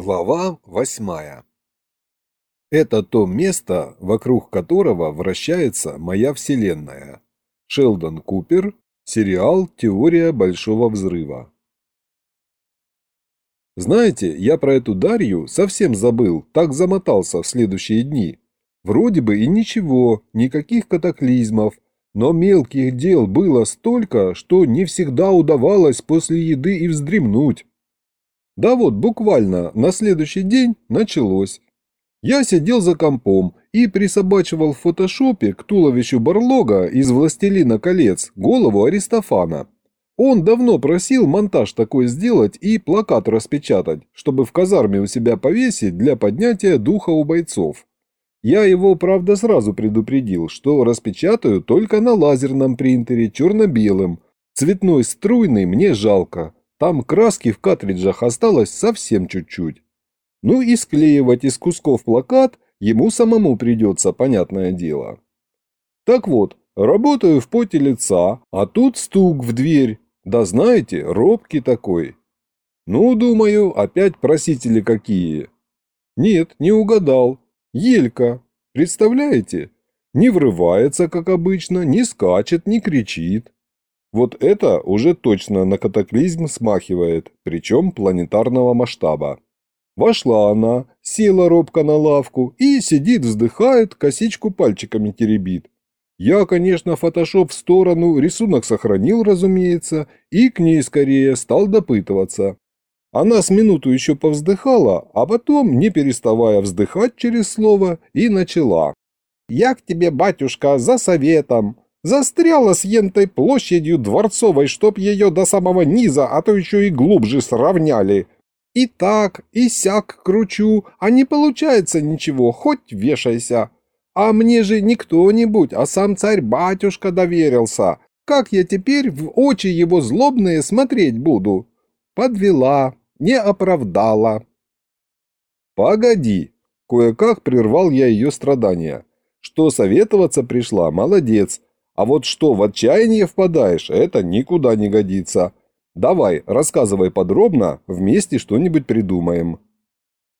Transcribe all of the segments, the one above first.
Глава восьмая Это то место, вокруг которого вращается моя вселенная. Шелдон Купер, сериал «Теория Большого Взрыва». Знаете, я про эту Дарью совсем забыл, так замотался в следующие дни. Вроде бы и ничего, никаких катаклизмов, но мелких дел было столько, что не всегда удавалось после еды и вздремнуть. Да вот, буквально на следующий день началось. Я сидел за компом и присобачивал в фотошопе к туловищу Барлога из «Властелина колец» голову Аристофана. Он давно просил монтаж такой сделать и плакат распечатать, чтобы в казарме у себя повесить для поднятия духа у бойцов. Я его, правда, сразу предупредил, что распечатаю только на лазерном принтере черно-белым. Цветной струйный мне жалко, там краски в картриджах осталось совсем чуть-чуть. Ну и склеивать из кусков плакат ему самому придется, понятное дело. Так вот, работаю в поте лица, а тут стук в дверь. Да знаете, робкий такой. Ну, думаю, опять просители какие. Нет, не угадал. Елька. Представляете? Не врывается, как обычно, не скачет, не кричит. Вот это уже точно на катаклизм смахивает, причем планетарного масштаба. Вошла она, села робко на лавку и сидит, вздыхает, косичку пальчиками теребит. Я, конечно, фотошоп в сторону, рисунок сохранил, разумеется, и к ней скорее стал допытываться. Она с минуту еще повздыхала, а потом, не переставая вздыхать через слово, и начала. «Я к тебе, батюшка, за советом. Застряла с ентой площадью дворцовой, чтоб ее до самого низа, а то еще и глубже сравняли. И так, и сяк кручу, а не получается ничего, хоть вешайся. А мне же не кто-нибудь, а сам царь-батюшка доверился. Как я теперь в очи его злобные смотреть буду? Подвела, не оправдала. Погоди, кое-как прервал я ее страдания. Что советоваться пришла, молодец, а вот что в отчаяние впадаешь, это никуда не годится. Давай, рассказывай подробно, вместе что-нибудь придумаем.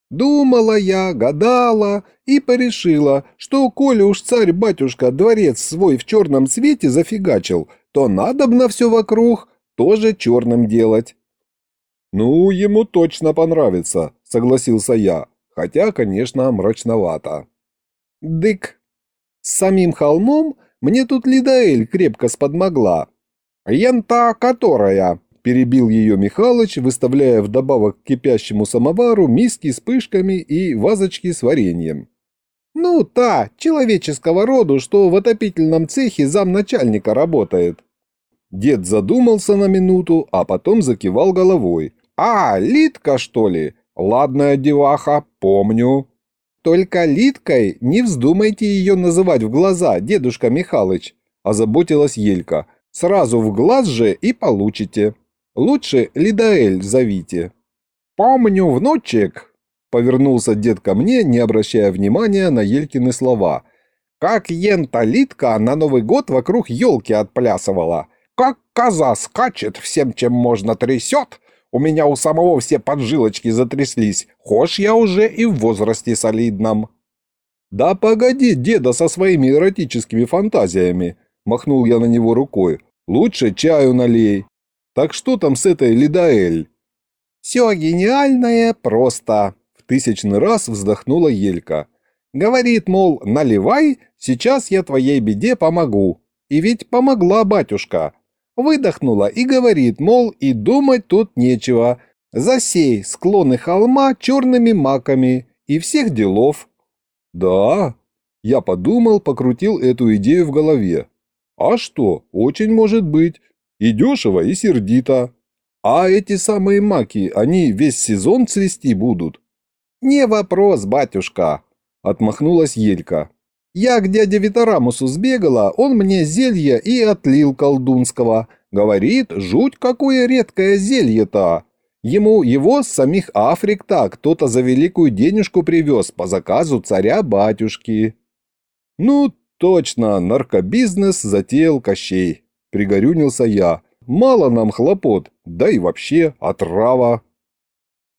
Думала я, гадала и порешила, что коли уж царь-батюшка дворец свой в черном цвете зафигачил, то надо б на все вокруг тоже черным делать. «Ну, ему точно понравится», — согласился я, хотя, конечно, мрачновато. «Дык, с самим холмом мне тут Лидаэль крепко сподмогла. Янта которая, перебил ее Михалыч, выставляя вдобавок к кипящему самовару миски с пышками и вазочки с вареньем. «Ну, та, человеческого роду, что в отопительном цехе замначальника работает». Дед задумался на минуту, а потом закивал головой. «А, Литка, что ли? Ладная деваха, помню». «Только Литкой не вздумайте ее называть в глаза, дедушка Михалыч», – озаботилась Елька. «Сразу в глаз же и получите. Лучше Лидаэль зовите». «Помню, внучек», – повернулся дед ко мне, не обращая внимания на Елькины слова. «Как ента Литка на Новый год вокруг елки отплясывала. Как коза скачет, всем, чем можно трясет, у меня у самого все поджилочки затряслись. Хошь я уже и в возрасте солидном». «Да погоди, деда со своими эротическими фантазиями!» Махнул я на него рукой. «Лучше чаю налей. Так что там с этой Лидаэль?» «Все гениальное просто!» В тысячный раз вздохнула Елька. «Говорит, мол, наливай, сейчас я твоей беде помогу. И ведь помогла батюшка. Выдохнула и говорит, мол, и думать тут нечего. Засей склоны холма черными маками и всех делов. Да, я подумал, покрутил эту идею в голове. А что, очень может быть. И дешево, и сердито. А эти самые маки, они весь сезон цвести будут? Не вопрос, батюшка, отмахнулась Елька. Я к дяде Витарамусу сбегала, он мне зелье и отлил колдунского. Говорит, жуть какое редкое зелье-то. Ему его с самих Африк-то кто-то за великую денежку привез по заказу царя-батюшки. Ну, точно, наркобизнес затеял Кощей. Пригорюнился я. Мало нам хлопот, да и вообще отрава.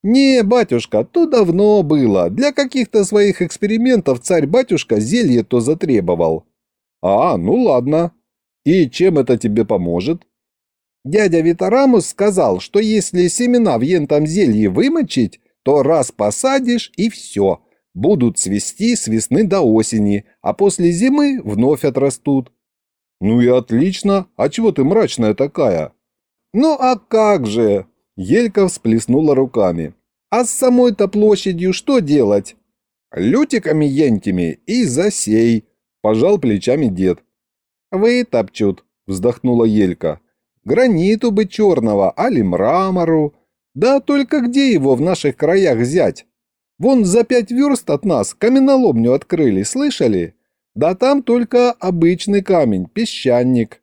«Не, батюшка, то давно было. Для каких-то своих экспериментов царь-батюшка зелье то затребовал». «А, ну ладно. И чем это тебе поможет?» Дядя Витарамус сказал, что если семена в ентом зелье вымочить, то раз посадишь и все. Будут цвести с весны до осени, а после зимы вновь отрастут. Ну и отлично. А чего ты мрачная такая? Ну а как же? Елька всплеснула руками. А с самой-то площадью что делать? Лютиками ентими и засей, пожал плечами дед. Вытопчут, вздохнула Елька. Граниту бы черного, али мрамору. Да только где его в наших краях взять? Вон за пять верст от нас каменоломню открыли, слышали? Да там только обычный камень, песчаник.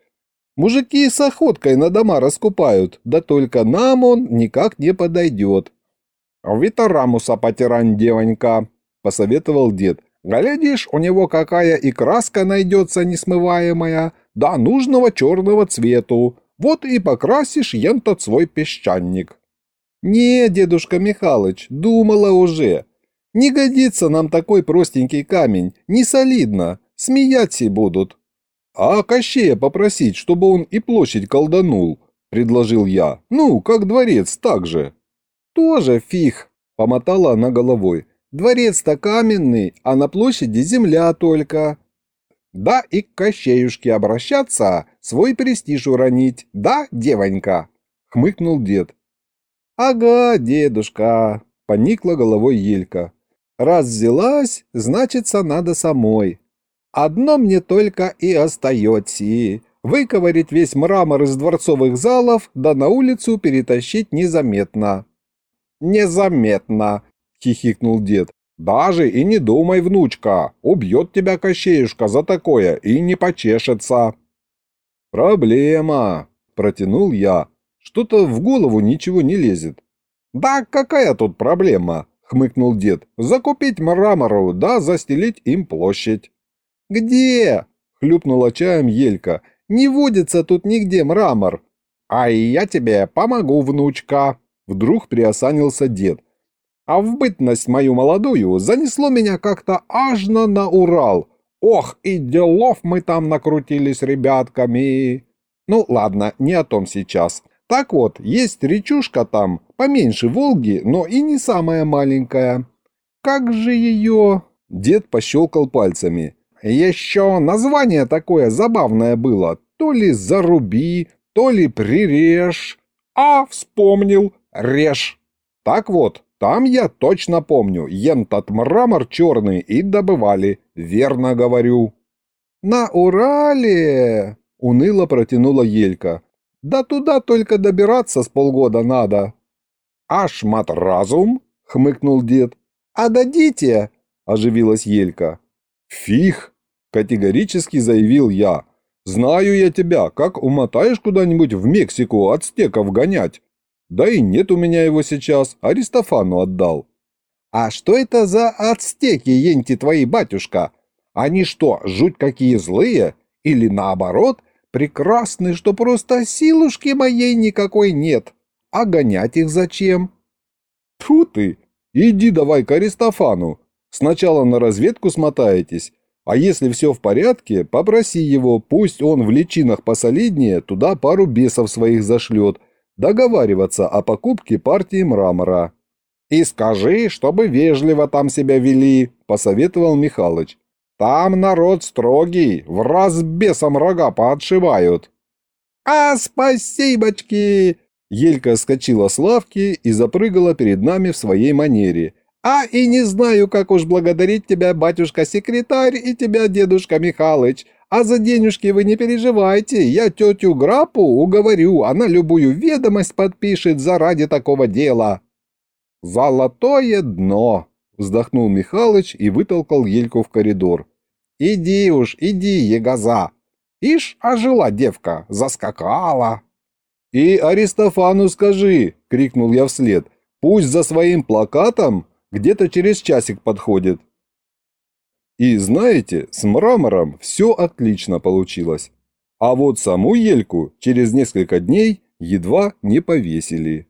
Мужики с охоткой на дома раскупают, да только нам он никак не подойдет. «Витарамуса потирань, девонька», — посоветовал дед. «Глядишь, у него какая и краска найдется несмываемая, да нужного черного цвету. Вот и покрасишь ентот свой песчаник». «Не, дедушка Михалыч, думала уже. Не годится нам такой простенький камень, не солидно, смеяться будут». «А Кощея попросить, чтобы он и площадь колданул», — предложил я. «Ну, как дворец, так же». «Тоже фиг», — помотала она головой. «Дворец-то каменный, а на площади земля только». «Да и к Кощеюшке обращаться, свой престиж уронить, да, девонька?» — хмыкнул дед. «Ага, дедушка», — поникла головой Елька. «Раз взялась, значится, надо самой. Одно мне только и остается — выковырить весь мрамор из дворцовых залов, да на улицу перетащить незаметно». «Незаметно», — хихикнул дед. «Даже и не думай, внучка, убьет тебя Кощеюшка за такое и не почешется». «Проблема», — протянул я, что-то в голову ничего не лезет. «Да какая тут проблема?» — хмыкнул дед. «Закупить мрамору, да застелить им площадь». «Где?» — хлюпнула чаем Елька. «Не водится тут нигде мрамор». «А я тебе помогу, внучка!» Вдруг приосанился дед. «А в бытность мою молодую занесло меня как-то аж на, Урал. Ох, и делов мы там накрутили с ребятками!» «Ну ладно, не о том сейчас. Так вот, есть речушка там, поменьше Волги, но и не самая маленькая. Как же ее...» Дед пощелкал пальцами. «Еще название такое забавное было. То ли «Заруби», то ли «Прирежь». А, вспомнил, «Режь». Так вот, там я точно помню, ентот мрамор черный и добывали, верно говорю. «На Урале!» — уныло протянула Елька. Да туда только добираться с полгода надо. Аж мат разум, хмыкнул дед. А дадите, оживилась Елька. Фиг, категорически заявил я. Знаю я тебя, как умотаешь куда-нибудь в Мексику ацтеков гонять. Да и нет у меня его сейчас, Аристофану отдал. А что это за ацтеки, енти твои, батюшка? Они что, жуть какие злые? Или наоборот, прекрасны, что просто силушки моей никакой нет. А гонять их зачем? Тьфу ты! Иди давай к Аристофану. Сначала на разведку смотаетесь, а если все в порядке, попроси его, пусть он в личинах посолиднее туда пару бесов своих зашлет, договариваться о покупке партии мрамора. «И скажи, чтобы вежливо там себя вели», – посоветовал Михалыч. Там народ строгий, в раз бесом рога поотшивают». «А, спасибочки!» Елька скочила с лавки и запрыгала перед нами в своей манере. «А и не знаю, как уж благодарить тебя, батюшка-секретарь, и тебя, дедушка Михалыч. А за денежки вы не переживайте, я тетю Грапу уговорю, она любую ведомость подпишет заради такого дела». «Золотое дно!» Вздохнул Михалыч и вытолкал Ельку в коридор. «Иди уж, иди, егоза! Ишь, ожила девка, заскакала!» «И Аристофану скажи!» — крикнул я вслед. «Пусть за своим плакатом где-то через часик подходит». И знаете, с мрамором все отлично получилось. А вот саму ельку через несколько дней едва не повесили.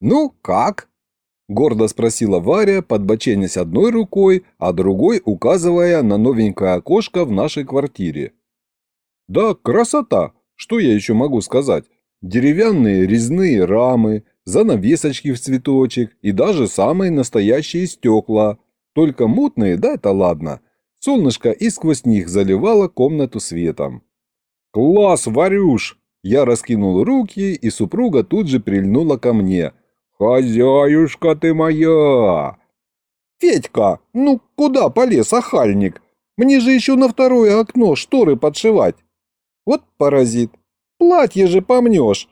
«Ну, как?» – гордо спросила Варя, подбоченясь одной рукой, а другой указывая на новенькое окошко в нашей квартире. «Да, красота! Что я еще могу сказать? Деревянные резные рамы, занавесочки в цветочек и даже самые настоящие стекла. Только мутные, да это ладно. Солнышко и сквозь них заливало комнату светом. «Класс, Варюш!» Я раскинул руки, и супруга тут же прильнула ко мне. «Хозяюшка ты моя!» «Федька, ну куда полез охальник? Мне же еще на второе окно шторы подшивать!» «Вот паразит! Платье же помнешь!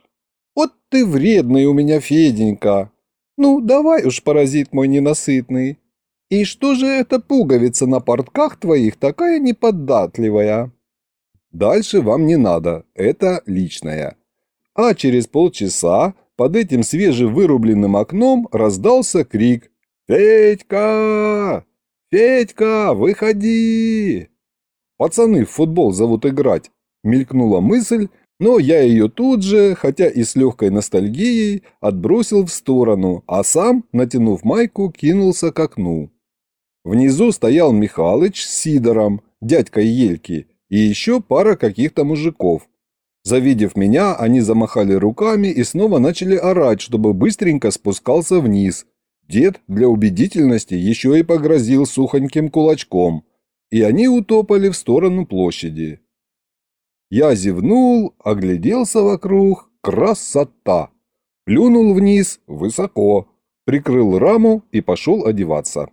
Вот ты вредный у меня, Феденька! Ну, давай уж, паразит мой ненасытный! И что же эта пуговица на портках твоих такая неподатливая?» Дальше вам не надо, это личное. А через полчаса под этим свежевырубленным окном раздался крик «Федька! Федька, выходи!» «Пацаны в футбол зовут играть», – мелькнула мысль, но я ее тут же, хотя и с легкой ностальгией, отбросил в сторону, а сам, натянув майку, кинулся к окну. Внизу стоял Михалыч с Сидором, дядькой Ельки, и еще пара каких-то мужиков. Завидев меня, они замахали руками и снова начали орать, чтобы быстренько спускался вниз. Дед для убедительности еще и погрозил сухоньким кулачком, и они утопали в сторону площади. Я зевнул, огляделся вокруг. Красота! Плюнул вниз, высоко, прикрыл раму и пошел одеваться.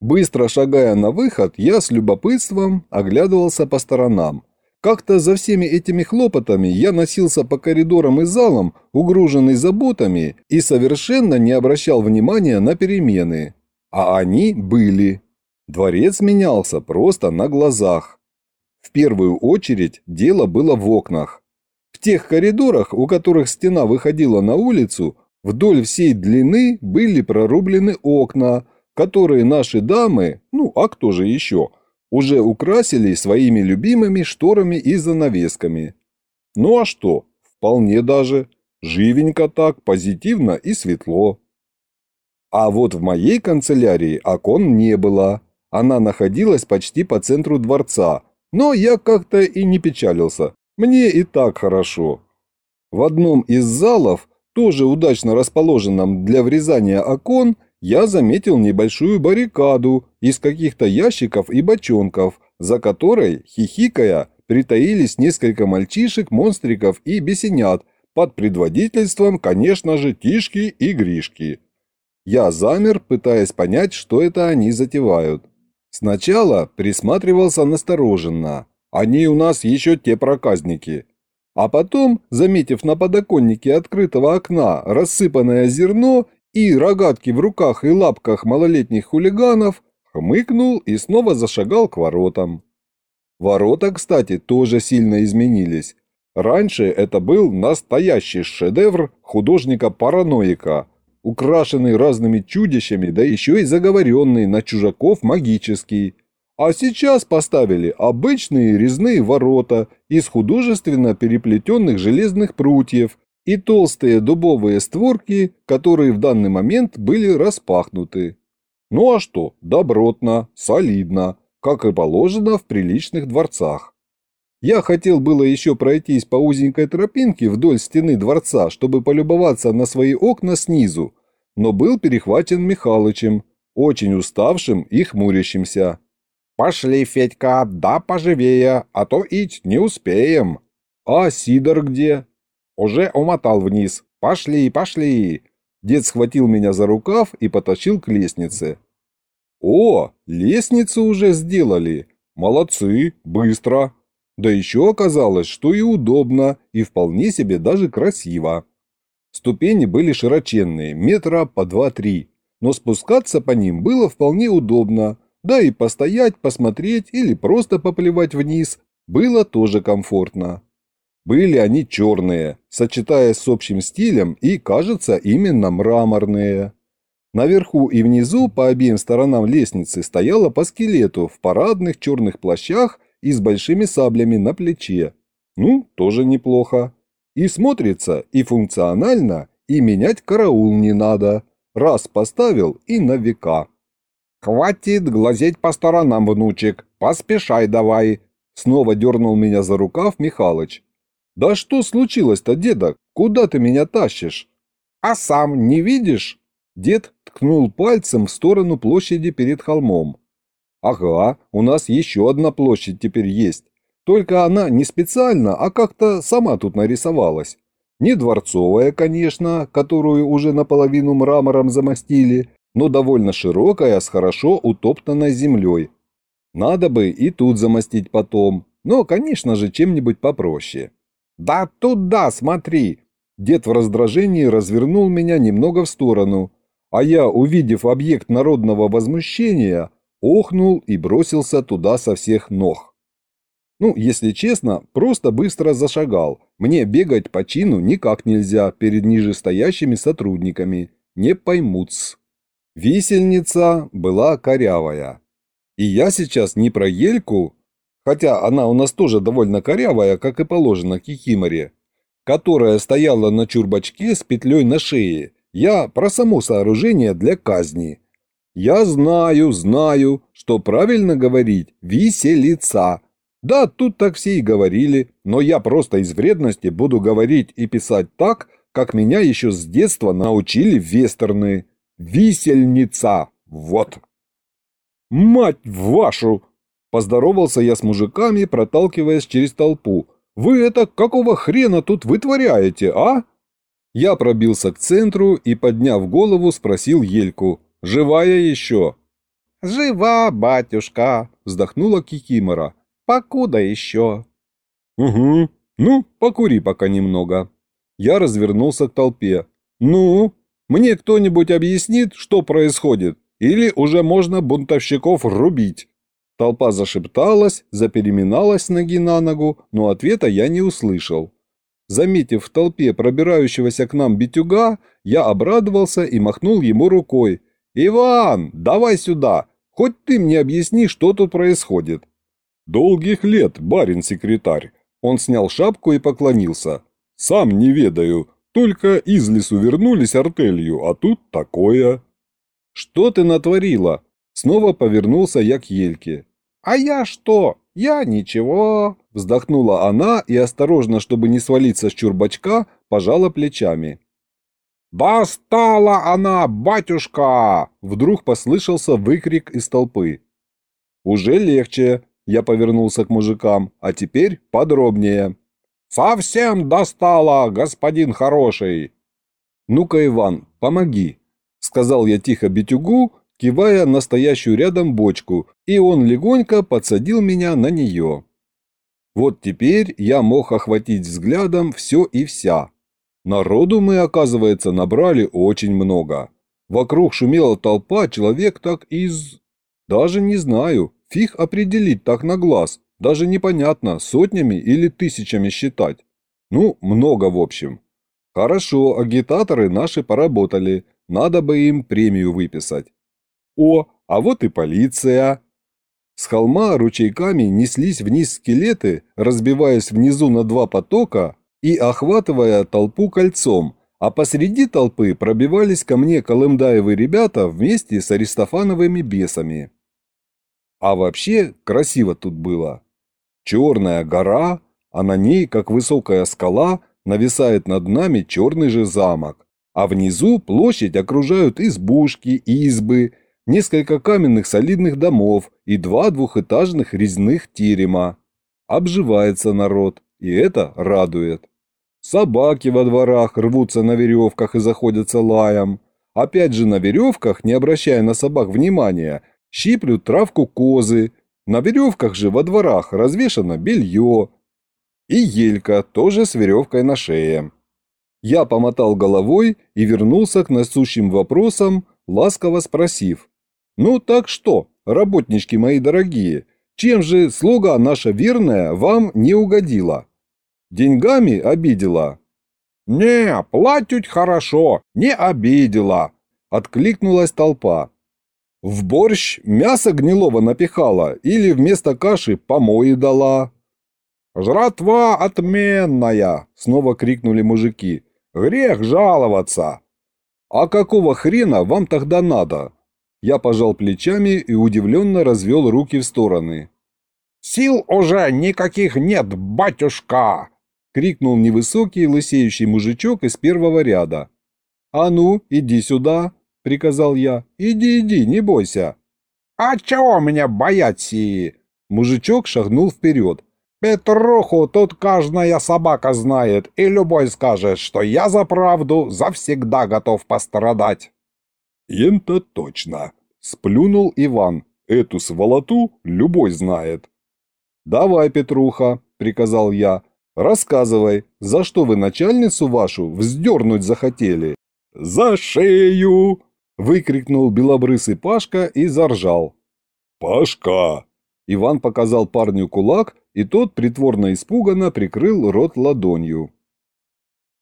Быстро шагая на выход, я с любопытством оглядывался по сторонам. Как-то за всеми этими хлопотами я носился по коридорам и залам, угруженный заботами, и совершенно не обращал внимания на перемены. А они были. Дворец менялся просто на глазах. В первую очередь дело было в окнах. В тех коридорах, у которых стена выходила на улицу, вдоль всей длины были прорублены окна, которые наши дамы, ну а кто же еще, уже украсили своими любимыми шторами и занавесками. Ну а что, вполне даже, живенько так, позитивно и светло. А вот в моей канцелярии окон не было, она находилась почти по центру дворца, но я как-то и не печалился, мне и так хорошо. В одном из залов, тоже удачно расположенном для врезания окон, я заметил небольшую баррикаду из каких-то ящиков и бочонков, за которой, хихикая, притаились несколько мальчишек, монстриков и бесенят под предводительством, конечно же, Тишки и Гришки. Я замер, пытаясь понять, что это они затевают. Сначала присматривался настороженно. Они у нас еще те проказники. А потом, заметив на подоконнике открытого окна рассыпанное зерно и рогатки в руках и лапках малолетних хулиганов, хмыкнул и снова зашагал к воротам. Ворота, кстати, тоже сильно изменились. Раньше это был настоящий шедевр художника-параноика, украшенный разными чудищами, да еще и заговоренный на чужаков магический. А сейчас поставили обычные резные ворота из художественно переплетенных железных прутьев и толстые дубовые створки, которые в данный момент были распахнуты. Ну а что, добротно, солидно, как и положено в приличных дворцах. Я хотел было еще пройтись по узенькой тропинке вдоль стены дворца, чтобы полюбоваться на свои окна снизу, но был перехвачен Михалычем, очень уставшим и хмурящимся. «Пошли, Федька, да поживее, а то ить не успеем». «А Сидор где?» «Уже умотал вниз. Пошли, пошли!» Дед схватил меня за рукав и потащил к лестнице. «О, лестницу уже сделали! Молодцы, быстро!» Да еще оказалось, что и удобно, и вполне себе даже красиво. Ступени были широченные, метра по два-три, но спускаться по ним было вполне удобно, да и постоять, посмотреть или просто поплевать вниз было тоже комфортно. Были они черные, сочетаясь с общим стилем и, кажется, именно мраморные. Наверху и внизу по обеим сторонам лестницы стояло по скелету в парадных черных плащах и с большими саблями на плече. Ну, тоже неплохо. И смотрится и функционально, и менять караул не надо. Раз поставил и на века. «Хватит глазеть по сторонам, внучек, поспешай давай!» Снова дернул меня за рукав Михалыч. «Да что случилось-то, деда? Куда ты меня тащишь?» «А сам не видишь?» Дед ткнул пальцем в сторону площади перед холмом. «Ага, у нас еще одна площадь теперь есть. Только она не специально, а как-то сама тут нарисовалась. Не дворцовая, конечно, которую уже наполовину мрамором замостили, но довольно широкая, с хорошо утоптанной землей. Надо бы и тут замостить потом, но, конечно же, чем-нибудь попроще. «Да туда смотри!» Дед в раздражении развернул меня немного в сторону, а я, увидев объект народного возмущения, охнул и бросился туда со всех ног. Ну, если честно, просто быстро зашагал. Мне бегать по чину никак нельзя перед нижестоящими сотрудниками. Не поймут-с. Висельница была корявая. И я сейчас не про ельку, хотя она у нас тоже довольно корявая, как и положено кикиморе, которая стояла на чурбачке с петлей на шее. Я про само сооружение для казни. Я знаю, знаю, что правильно говорить «виселица», да, тут так все и говорили, но я просто из вредности буду говорить и писать так, как меня еще с детства научили вестерны. Висельница. Вот. Мать вашу! Поздоровался я с мужиками, проталкиваясь через толпу. Вы это какого хрена тут вытворяете, а? Я пробился к центру и, подняв голову, спросил Ельку. «Живая еще?» «Жива, батюшка!» – вздохнула Кикимора. Покуда еще?» «Угу. Ну, покури пока немного». Я развернулся к толпе. «Ну, мне кто-нибудь объяснит, что происходит? Или уже можно бунтовщиков рубить?» Толпа зашепталась, запереминалась ноги на ногу, но ответа я не услышал. Заметив в толпе пробирающегося к нам битюга, я обрадовался и махнул ему рукой. «Иван, давай сюда! Хоть ты мне объясни, что тут происходит!» «Долгих лет, барин-секретарь!» Он снял шапку и поклонился. «Сам не ведаю, только из лесу вернулись артелью, а тут такое». «Что ты натворила?» Снова повернулся я к Ельке. «А я что? Я ничего!» Вздохнула она и, осторожно, чтобы не свалиться с чурбачка, пожала плечами. «Достала она, батюшка!» Вдруг послышался выкрик из толпы. «Уже легче», я повернулся к мужикам. А теперь подробнее. «Совсем достало, господин хороший!» «Ну-ка, Иван, помоги!» Сказал я тихо Битюгу, кивая на стоящую рядом бочку, и он легонько подсадил меня на нее. Вот теперь я мог охватить взглядом все и вся. Народу мы, оказывается, набрали очень много. Вокруг шумела толпа человек так из... Даже не знаю, Фиг определить так на глаз, даже непонятно, сотнями или тысячами считать. Ну, много в общем. Хорошо, агитаторы наши поработали, надо бы им премию выписать. О, а вот и полиция. С холма ручейками неслись вниз скелеты, разбиваясь внизу на два потока и охватывая толпу кольцом, а посреди толпы пробивались ко мне Колымдаевы ребята вместе с аристофановыми бесами. А вообще красиво тут было. Черная гора, а на ней, как высокая скала, нависает над нами черный же замок. А внизу площадь окружают избушки, избы, несколько каменных солидных домов и два двухэтажных резных терема. Обживается народ, и это радует. Собаки во дворах рвутся на веревках и заходятся лаем. Опять же на веревках, не обращая на собак внимания, щиплют травку козы, на веревках же во дворах развешано белье. И елька тоже с веревкой на шее. Я помотал головой и вернулся к насущим вопросам, ласково спросив. «Ну так что, работнички мои дорогие, чем же слуга наша верная вам не угодила? Деньгами обидела?» «Не, платить хорошо, не обидела», – откликнулась толпа. В борщ мясо гнилого напихала или вместо каши помои дала. «Жратва отменная!» – снова крикнули мужики. Грех жаловаться. А какого хрена вам тогда надо? Я пожал плечами и удивленно развел руки в стороны. «Сил уже никаких нет, батюшка!» — крикнул невысокий лысеющий мужичок из первого ряда. «А ну, иди сюда!» — приказал я. «Иди, иди, не бойся!» «А чего меня бояться?» Мужичок шагнул вперед. «Петруху тут каждая собака знает, и любой скажет, что я за правду завсегда готов пострадать». «Ента точно!» — сплюнул Иван. «Эту сволоту любой знает». «Давай, Петруха», — приказал я, — «рассказывай, за что вы начальницу вашу вздернуть захотели?» «За шею!» — выкрикнул белобрысый Пашка и заржал. «Пашка!» Иван показал парню кулак, и тот притворно испуганно прикрыл рот ладонью.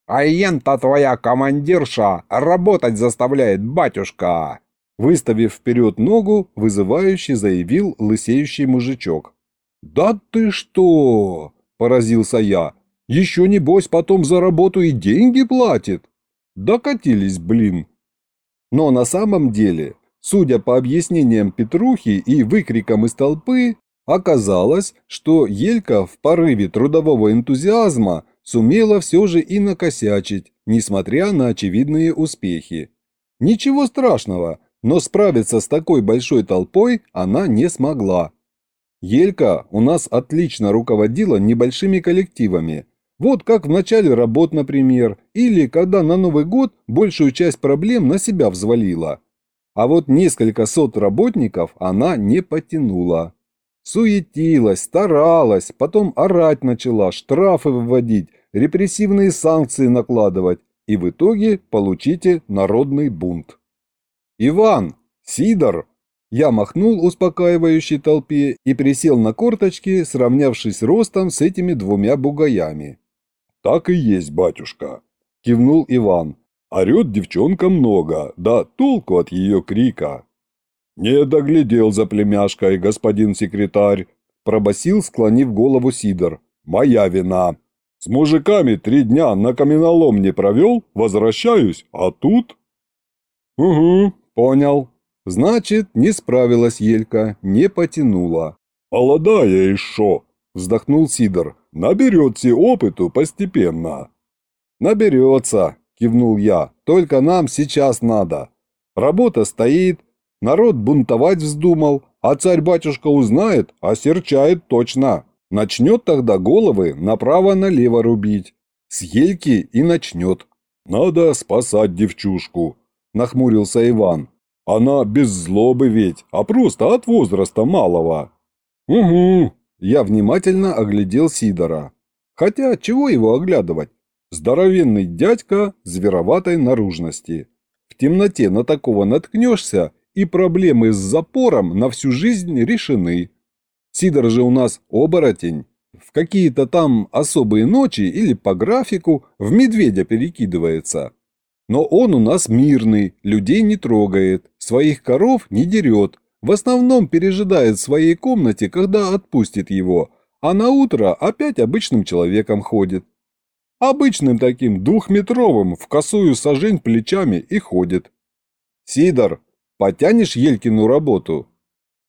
«А ента твоя командирша работать заставляет, батюшка!» Выставив вперед ногу, вызывающе заявил лысеющий мужичок. «Да ты что!» – поразился я. «Еще небось потом за работу и деньги платит!» Докатились, блин. Но на самом деле, судя по объяснениям Петрухи и выкрикам из толпы, оказалось, что Елька в порыве трудового энтузиазма сумела все же и накосячить, несмотря на очевидные успехи. Ничего страшного, но справиться с такой большой толпой она не смогла. Елька у нас отлично руководила небольшими коллективами, вот как в начале работ, например, или когда на Новый год большую часть проблем на себя взвалила. А вот несколько сот работников она не потянула. Суетилась, старалась, потом орать начала, штрафы выводить, репрессивные санкции накладывать, и в итоге получите народный бунт. «Иван! Сидор!» Я махнул успокаивающей толпе и присел на корточки, сравнявшись ростом с этими двумя бугаями. «Так и есть, батюшка», – кивнул Иван. «Орет девчонка много, да толку от ее крика». «Не доглядел за племяшкой, господин секретарь», – пробасил, склонив голову Сидор. «Моя вина. С мужиками три дня на каменолом не провел, возвращаюсь, а тут...» «Угу, понял. Значит, не справилась Елька, не потянула». «Молодая шо?» – вздохнул Сидор. Наберется опыту постепенно». «Наберется», – кивнул я, – «только нам сейчас надо. Работа стоит, народ бунтовать вздумал, а царь-батюшка узнает, осерчает точно. Начнет тогда головы направо-налево рубить. С ельки и начнет». «Надо спасать девчушку», – нахмурился Иван. «Она без злобы ведь, а просто от возраста малого». «Угу», я внимательно оглядел Сидора. Хотя, чего его оглядывать? Здоровенный дядька звероватой наружности. В темноте на такого наткнешься, и проблемы с запором на всю жизнь решены. Сидор же у нас оборотень. В какие-то там особые ночи или по графику в медведя перекидывается. Но он у нас мирный, людей не трогает, своих коров не дерет, в основном пережидает в своей комнате, когда отпустит его, а на утро опять обычным человеком ходит. Обычным таким двухметровым в косую сажень плечами и ходит. Сидор, потянешь Елькину работу?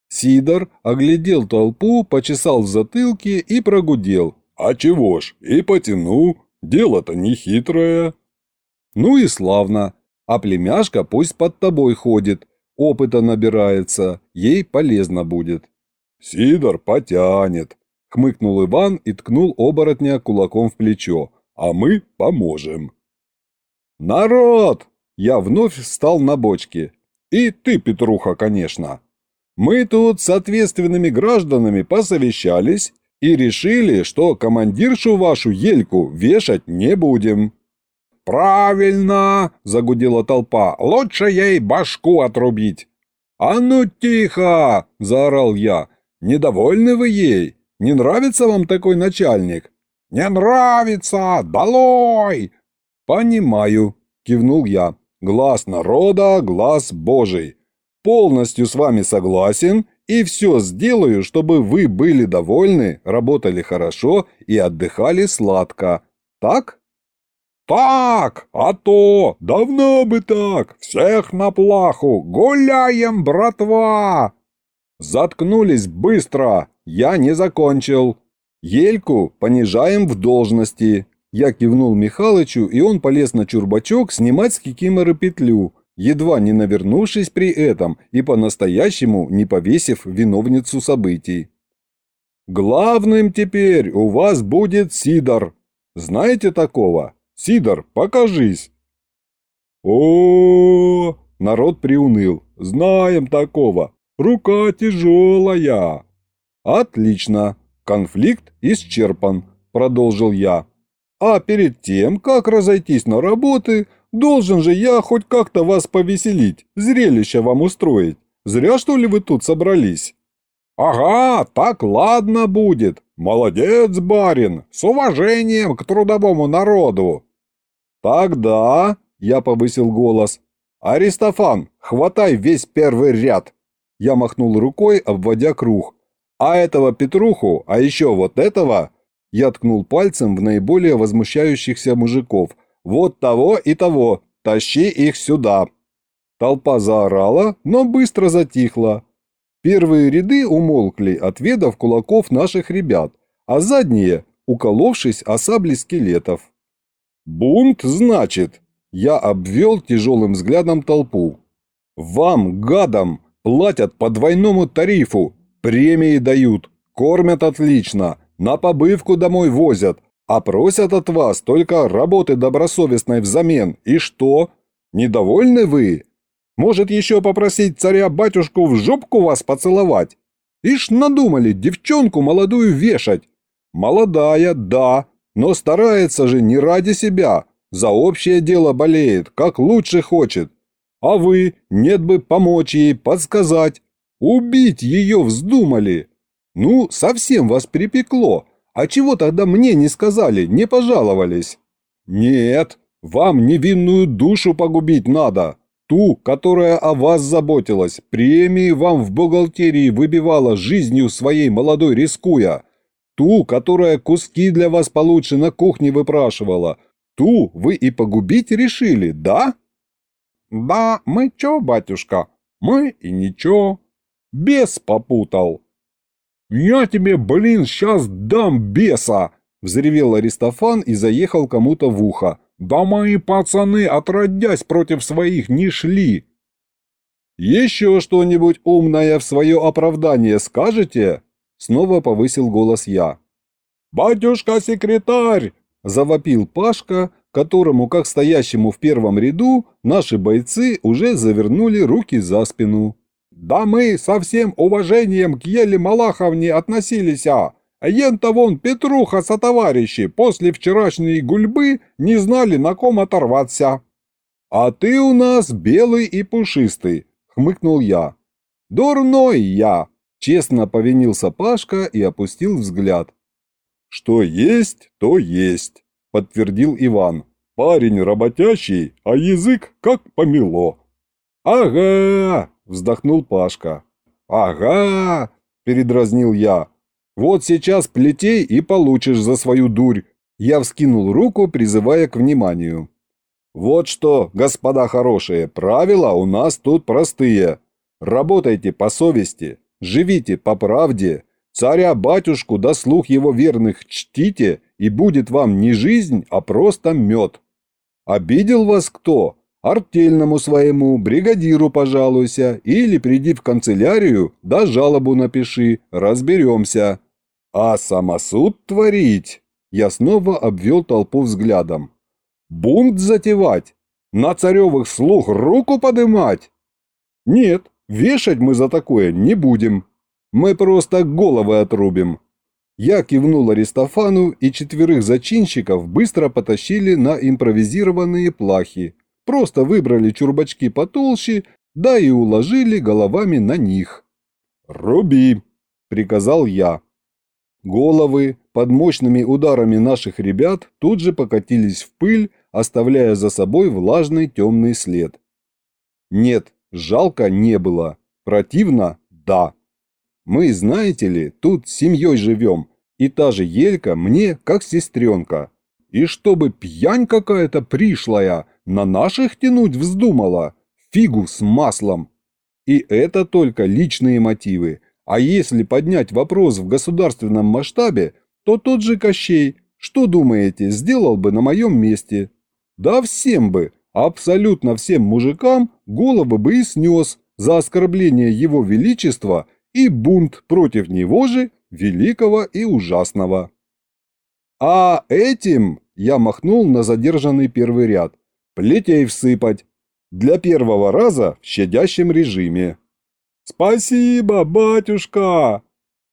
Сидор оглядел толпу, почесал в затылке и прогудел. А чего ж, и потяну, дело-то не хитрое. Ну и славно, а племяшка пусть под тобой ходит, опыта набирается, ей полезно будет». «Сидор потянет», — хмыкнул Иван и ткнул оборотня кулаком в плечо. «А мы поможем». «Народ!» — я вновь встал на бочке. «И ты, Петруха, конечно. Мы тут с ответственными гражданами посовещались и решили, что командиршу вашу Ельку вешать не будем». «Правильно!» – загудела толпа. «Лучше ей башку отрубить!» «А ну тихо!» – заорал я. «Недовольны вы ей? Не нравится вам такой начальник?» «Не нравится! Долой!» «Понимаю», – кивнул я. «Глаз народа, глаз Божий. Полностью с вами согласен и все сделаю, чтобы вы были довольны, работали хорошо и отдыхали сладко. Так?» «Так, а то! Давно бы так! Всех на плаху! Гуляем, братва!» «Заткнулись быстро! Я не закончил! Ельку понижаем в должности!» Я кивнул Михалычу, и он полез на чурбачок снимать с Кикиморы петлю, едва не навернувшись при этом и по-настоящему не повесив виновницу событий. «Главным теперь у вас будет Сидор. Знаете такого? Сидор, покажись!» О, -о, -о народ приуныл. Знаем такого. Рука тяжелая. Отлично. Конфликт исчерпан, продолжил я. А перед тем, как разойтись на работы, должен же я хоть как-то вас повеселить, зрелище вам устроить. Зря, что ли, вы тут собрались? Ага, так ладно будет. Молодец, барин, с уважением к трудовому народу. Тогда, я повысил голос, Аристофан, хватай весь первый ряд. Я махнул рукой, обводя круг. А этого Петруху, а еще вот этого я ткнул пальцем в наиболее возмущающихся мужиков. «Вот того и того! Тащи их сюда!» Толпа заорала, но быстро затихла. Первые ряды умолкли, отведав кулаков наших ребят, а задние, уколовшись о сабли скелетов. «Бунт, значит?» Я обвел тяжелым взглядом толпу. «Вам, гадам, платят по двойному тарифу, премии дают, кормят отлично, на побывку домой возят, а просят от вас только работы добросовестной взамен. И что? Недовольны вы? Может, еще попросить царя-батюшку в жопку вас поцеловать? Ишь надумали девчонку молодую вешать. Молодая, да, но старается же не ради себя, за общее дело болеет, как лучше хочет. А вы, нет бы помочь ей, подсказать. Убить ее вздумали. «Ну, совсем вас припекло. А чего тогда мне не сказали, не пожаловались?» «Нет, вам невинную душу погубить надо. Ту, которая о вас заботилась, премии вам в бухгалтерии выбивала жизнью своей молодой рискуя. Ту, которая куски для вас получше на кухне выпрашивала. Ту вы и погубить решили, да?» «Да, мы чё, батюшка? Мы и ничего. Бес попутал». «Я тебе, блин, сейчас дам беса!» – взревел Аристофан и заехал кому-то в ухо. «Да мои пацаны, отродясь против своих, не шли!» «Еще что-нибудь умное в свое оправдание скажете?» Снова повысил голос я. «Батюшка-секретарь!» – завопил Пашка, которому, как стоящему в первом ряду, наши бойцы уже завернули руки за спину. Да мы со всем уважением к Еле Малаховне относились, а ен-то вон Петруха со товарищи после вчерашней гульбы не знали, на ком оторваться. А ты у нас белый и пушистый, хмыкнул я. Дурной я, честно повинился Пашка и опустил взгляд. Что есть, то есть, подтвердил Иван. Парень работящий, а язык как помело. Ага, вздохнул Пашка. «Ага!» – передразнил я. «Вот сейчас плетей и получишь за свою дурь!» Я вскинул руку, призывая к вниманию. «Вот что, господа хорошие, правила у нас тут простые. Работайте по совести, живите по правде, царя-батюшку да слух его верных чтите, и будет вам не жизнь, а просто мед. Обидел вас кто? артельному своему бригадиру пожалуйся или приди в канцелярию, да жалобу напиши, разберемся. А самосуд творить? Я снова обвел толпу взглядом. Бунт затевать? На царевых слух руку подымать? Нет, вешать мы за такое не будем. Мы просто головы отрубим. Я кивнул Аристофану, и четверых зачинщиков быстро потащили на импровизированные плахи, Просто выбрали чурбачки потолще, да и уложили головами на них. «Руби!» – приказал я. Головы под мощными ударами наших ребят тут же покатились в пыль, оставляя за собой влажный темный след. Нет, жалко не было. Противно – да. Мы, знаете ли, тут с семьей живем, и та же Елька мне как сестренка. И чтобы пьянь какая-то пришлая на наших тянуть вздумала, фигу с маслом. И это только личные мотивы. А если поднять вопрос в государственном масштабе, то тот же Кощей, что думаете, сделал бы на моем месте? Да всем бы, абсолютно всем мужикам головы бы и снес за оскорбление его величества и бунт против него же, великого и ужасного. А этим я махнул на задержанный первый ряд. Плетей всыпать. Для первого раза в щадящем режиме. «Спасибо, батюшка!»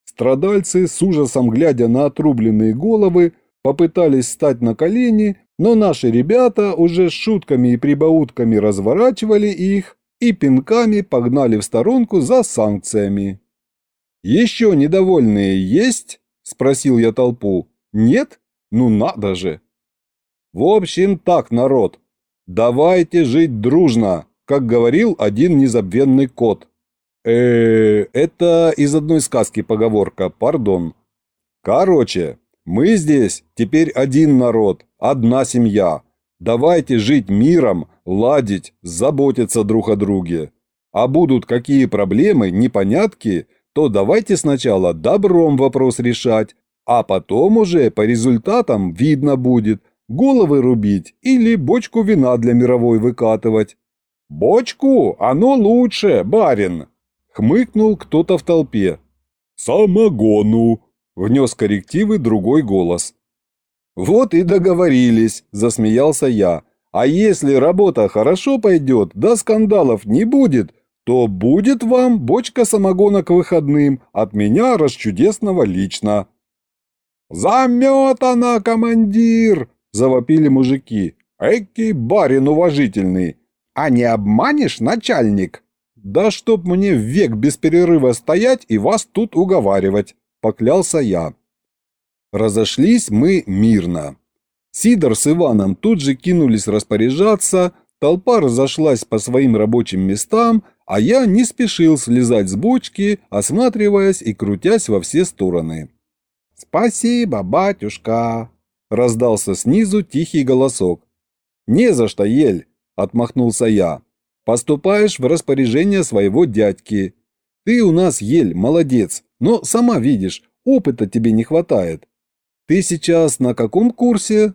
Страдальцы, с ужасом глядя на отрубленные головы, попытались встать на колени, но наши ребята уже с шутками и прибаутками разворачивали их и пинками погнали в сторонку за санкциями. «Еще недовольные есть?» – спросил я толпу. «Нет? Ну надо же!» «В общем так, народ, давайте жить дружно», как говорил один незабвенный кот. э это из одной сказки поговорка, пардон. Короче, мы здесь теперь один народ, одна семья. Давайте жить миром, ладить, заботиться друг о друге. А будут какие проблемы, непонятки, то давайте сначала добром вопрос решать, а потом уже по результатам видно будет, головы рубить или бочку вина для мировой выкатывать. «Бочку? Оно лучше, барин!» — хмыкнул кто-то в толпе. «Самогону!» — внес коррективы другой голос. «Вот и договорились», – засмеялся я. «А если работа хорошо пойдет, да скандалов не будет, то будет вам бочка самогона к выходным от меня расчудесного лично». «Заметана, командир!» – завопили мужики. «Эки барин уважительный! А не обманешь, начальник?» «Да чтоб мне век без перерыва стоять и вас тут уговаривать», – поклялся я. Разошлись мы мирно. Сидор с Иваном тут же кинулись распоряжаться, толпа разошлась по своим рабочим местам, а я не спешил слезать с бочки, осматриваясь и крутясь во все стороны. «Спасибо, батюшка!» – раздался снизу тихий голосок. «Не за что, Ель!» – отмахнулся я. «Поступаешь в распоряжение своего дядьки. Ты у нас, Ель, молодец, но сама видишь, опыта тебе не хватает. «Ты сейчас на каком курсе?»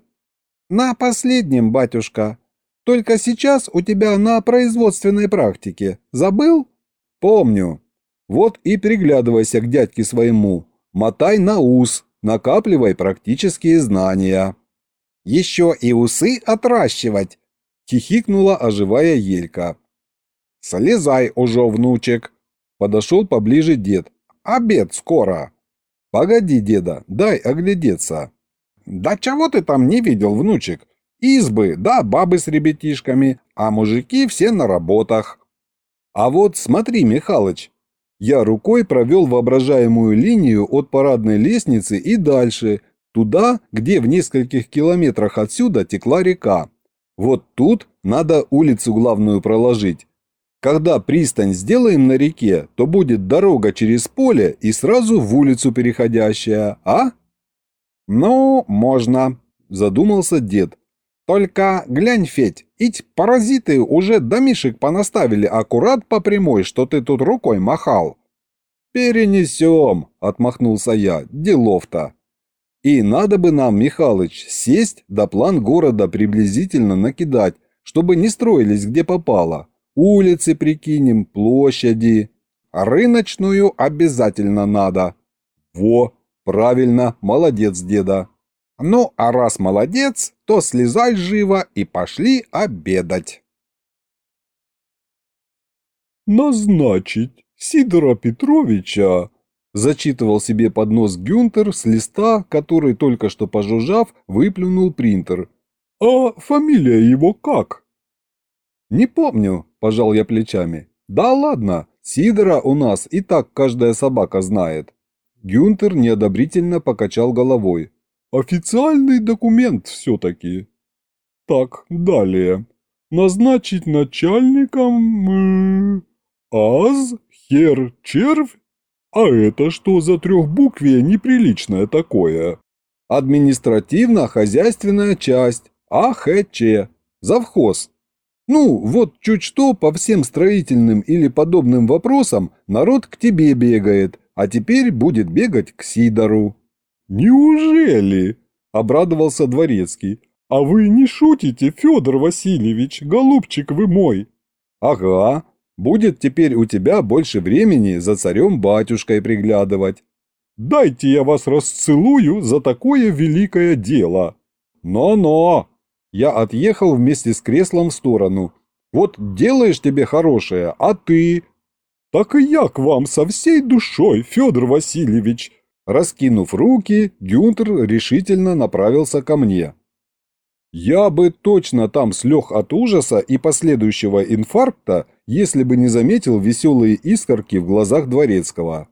«На последнем, батюшка. Только сейчас у тебя на производственной практике. Забыл?» «Помню. Вот и приглядывайся к дядьке своему. Мотай на ус, накапливай практические знания». «Еще и усы отращивать!» — хихикнула оживая Елька. «Слезай уже, внучек!» — подошел поближе дед. «Обед скоро!» «Погоди, деда, дай оглядеться». «Да чего ты там не видел, внучек? Избы, да, бабы с ребятишками, а мужики все на работах». «А вот смотри, Михалыч». Я рукой провел воображаемую линию от парадной лестницы и дальше, туда, где в нескольких километрах отсюда текла река. Вот тут надо улицу главную проложить, когда пристань сделаем на реке, то будет дорога через поле и сразу в улицу переходящая, а? Ну, можно, задумался дед. Только глянь, Федь, ить паразиты уже домишек понаставили аккурат по прямой, что ты тут рукой махал. Перенесем, отмахнулся я, делов-то. И надо бы нам, Михалыч, сесть да план города приблизительно накидать, чтобы не строились где попало. Улицы прикинем, площади. А рыночную обязательно надо. Во, правильно, молодец, деда. Ну, а раз молодец, то слезай живо и пошли обедать. Назначить Сидора Петровича Зачитывал себе под нос Гюнтер с листа, который только что пожужжав, выплюнул принтер. «А фамилия его как?» «Не помню», – пожал я плечами. «Да ладно, Сидора у нас и так каждая собака знает». Гюнтер неодобрительно покачал головой. «Официальный документ все-таки». «Так, далее. Назначить начальником... Э, аз, хер, червь? А это что за трехбуквие неприличное такое?» Административно-хозяйственная часть, АХЧ, завхоз. Ну, вот чуть что по всем строительным или подобным вопросам народ к тебе бегает, а теперь будет бегать к Сидору». «Неужели?» – обрадовался Дворецкий. «А вы не шутите, Федор Васильевич, голубчик вы мой?» «Ага, будет теперь у тебя больше времени за царем-батюшкой приглядывать». «Дайте я вас расцелую за такое великое дело». «Но-но!» Я отъехал вместе с креслом в сторону. «Вот делаешь тебе хорошее, а ты...» «Так и я к вам со всей душой, Федор Васильевич!» Раскинув руки, Гюнтер решительно направился ко мне. Я бы точно там слег от ужаса и последующего инфаркта, если бы не заметил веселые искорки в глазах Дворецкого.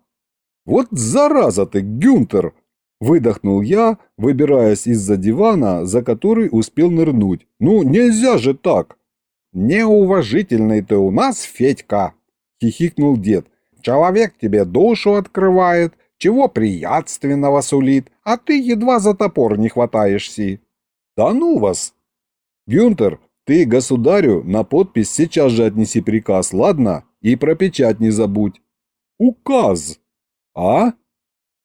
«Вот зараза ты, Гюнтер!» – выдохнул я, выбираясь из-за дивана, за который успел нырнуть. «Ну, нельзя же так!» «Неуважительный ты у нас, Федька!» – хихикнул дед. «Человек тебе душу открывает, чего приятственного сулит, а ты едва за топор не хватаешься». «Да ну вас!» «Гюнтер, ты государю на подпись сейчас же отнеси приказ, ладно? И про печать не забудь». «Указ!» «А?»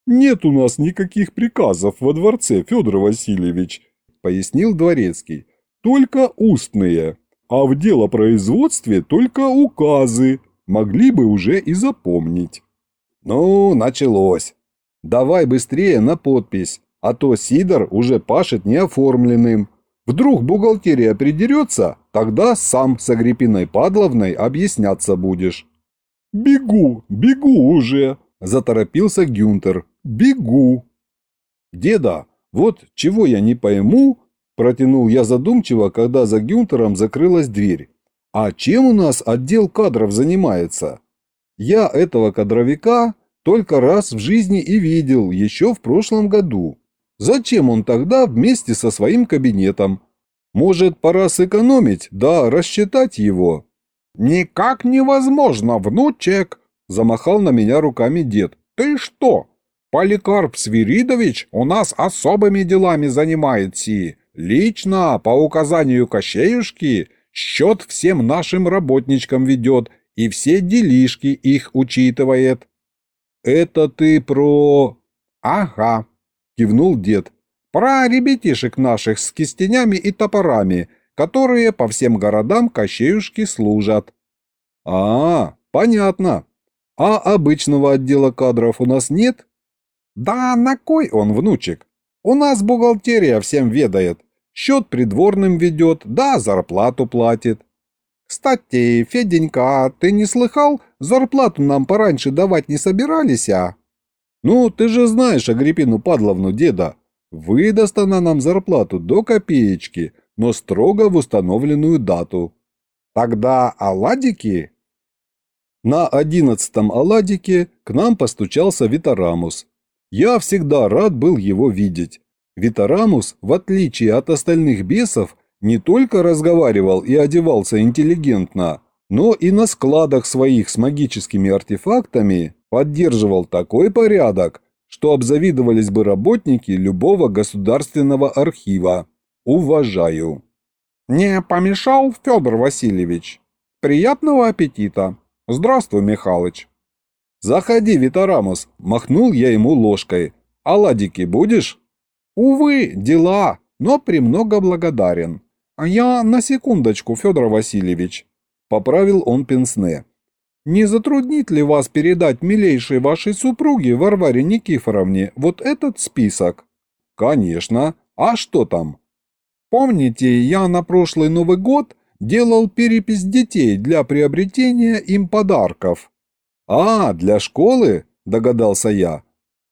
«Нет у нас никаких приказов во дворце, Федор Васильевич», — пояснил Дворецкий. «Только устные, а в делопроизводстве только указы, могли бы уже и запомнить». «Ну, началось. Давай быстрее на подпись, а то Сидор уже пашет неоформленным. Вдруг бухгалтерия придерется, тогда сам с Агриппиной Падловной объясняться будешь». «Бегу, бегу уже!» – заторопился Гюнтер. «Бегу!» «Деда, вот чего я не пойму», – протянул я задумчиво, когда за Гюнтером закрылась дверь. «А чем у нас отдел кадров занимается?» Я этого кадровика только раз в жизни и видел, еще в прошлом году. Зачем он тогда вместе со своим кабинетом? Может, пора сэкономить, да рассчитать его? «Никак невозможно, внучек!» – замахал на меня руками дед. «Ты что? Поликарп Свиридович у нас особыми делами занимается. Лично, по указанию Кощеюшки, счет всем нашим работничкам ведет и все делишки их учитывает». «Это ты про...» «Ага», — кивнул дед. «Про ребятишек наших с кистенями и топорами, которые по всем городам кощеюшки служат». «А, понятно. А обычного отдела кадров у нас нет?» «Да на кой он, внучек? У нас бухгалтерия всем ведает. Счет придворным ведет, да зарплату платит. «Кстати, Феденька, а ты не слыхал, зарплату нам пораньше давать не собирались, а?» «Ну, ты же знаешь Агриппину Падловну, деда. Выдаст она нам зарплату до копеечки, но строго в установленную дату». «Тогда оладики?» На одиннадцатом оладике к нам постучался Витарамус. Я всегда рад был его видеть. Витарамус, в отличие от остальных бесов, не только разговаривал и одевался интеллигентно, но и на складах своих с магическими артефактами поддерживал такой порядок, что обзавидовались бы работники любого государственного архива. Уважаю. «Не помешал, Федор Васильевич? Приятного аппетита! Здравствуй, Михалыч!» «Заходи, Витарамус!» – махнул я ему ложкой. «Оладики будешь?» «Увы, дела, но премного благодарен. «А я на секундочку, Федор Васильевич», – поправил он пенсне. «Не затруднит ли вас передать милейшей вашей супруге Варваре Никифоровне вот этот список?» «Конечно. А что там?» «Помните, я на прошлый Новый год делал перепись детей для приобретения им подарков?» «А, для школы?» – догадался я.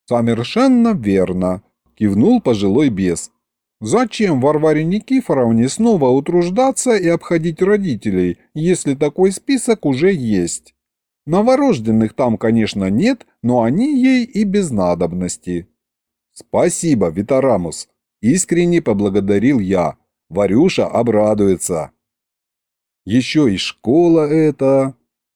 «Совершенно верно», – кивнул пожилой бес. Зачем Варваре Никифоровне снова утруждаться и обходить родителей, если такой список уже есть? Новорожденных там, конечно, нет, но они ей и без надобности. Спасибо, Витарамус. Искренне поблагодарил я. Варюша обрадуется. Еще и школа эта.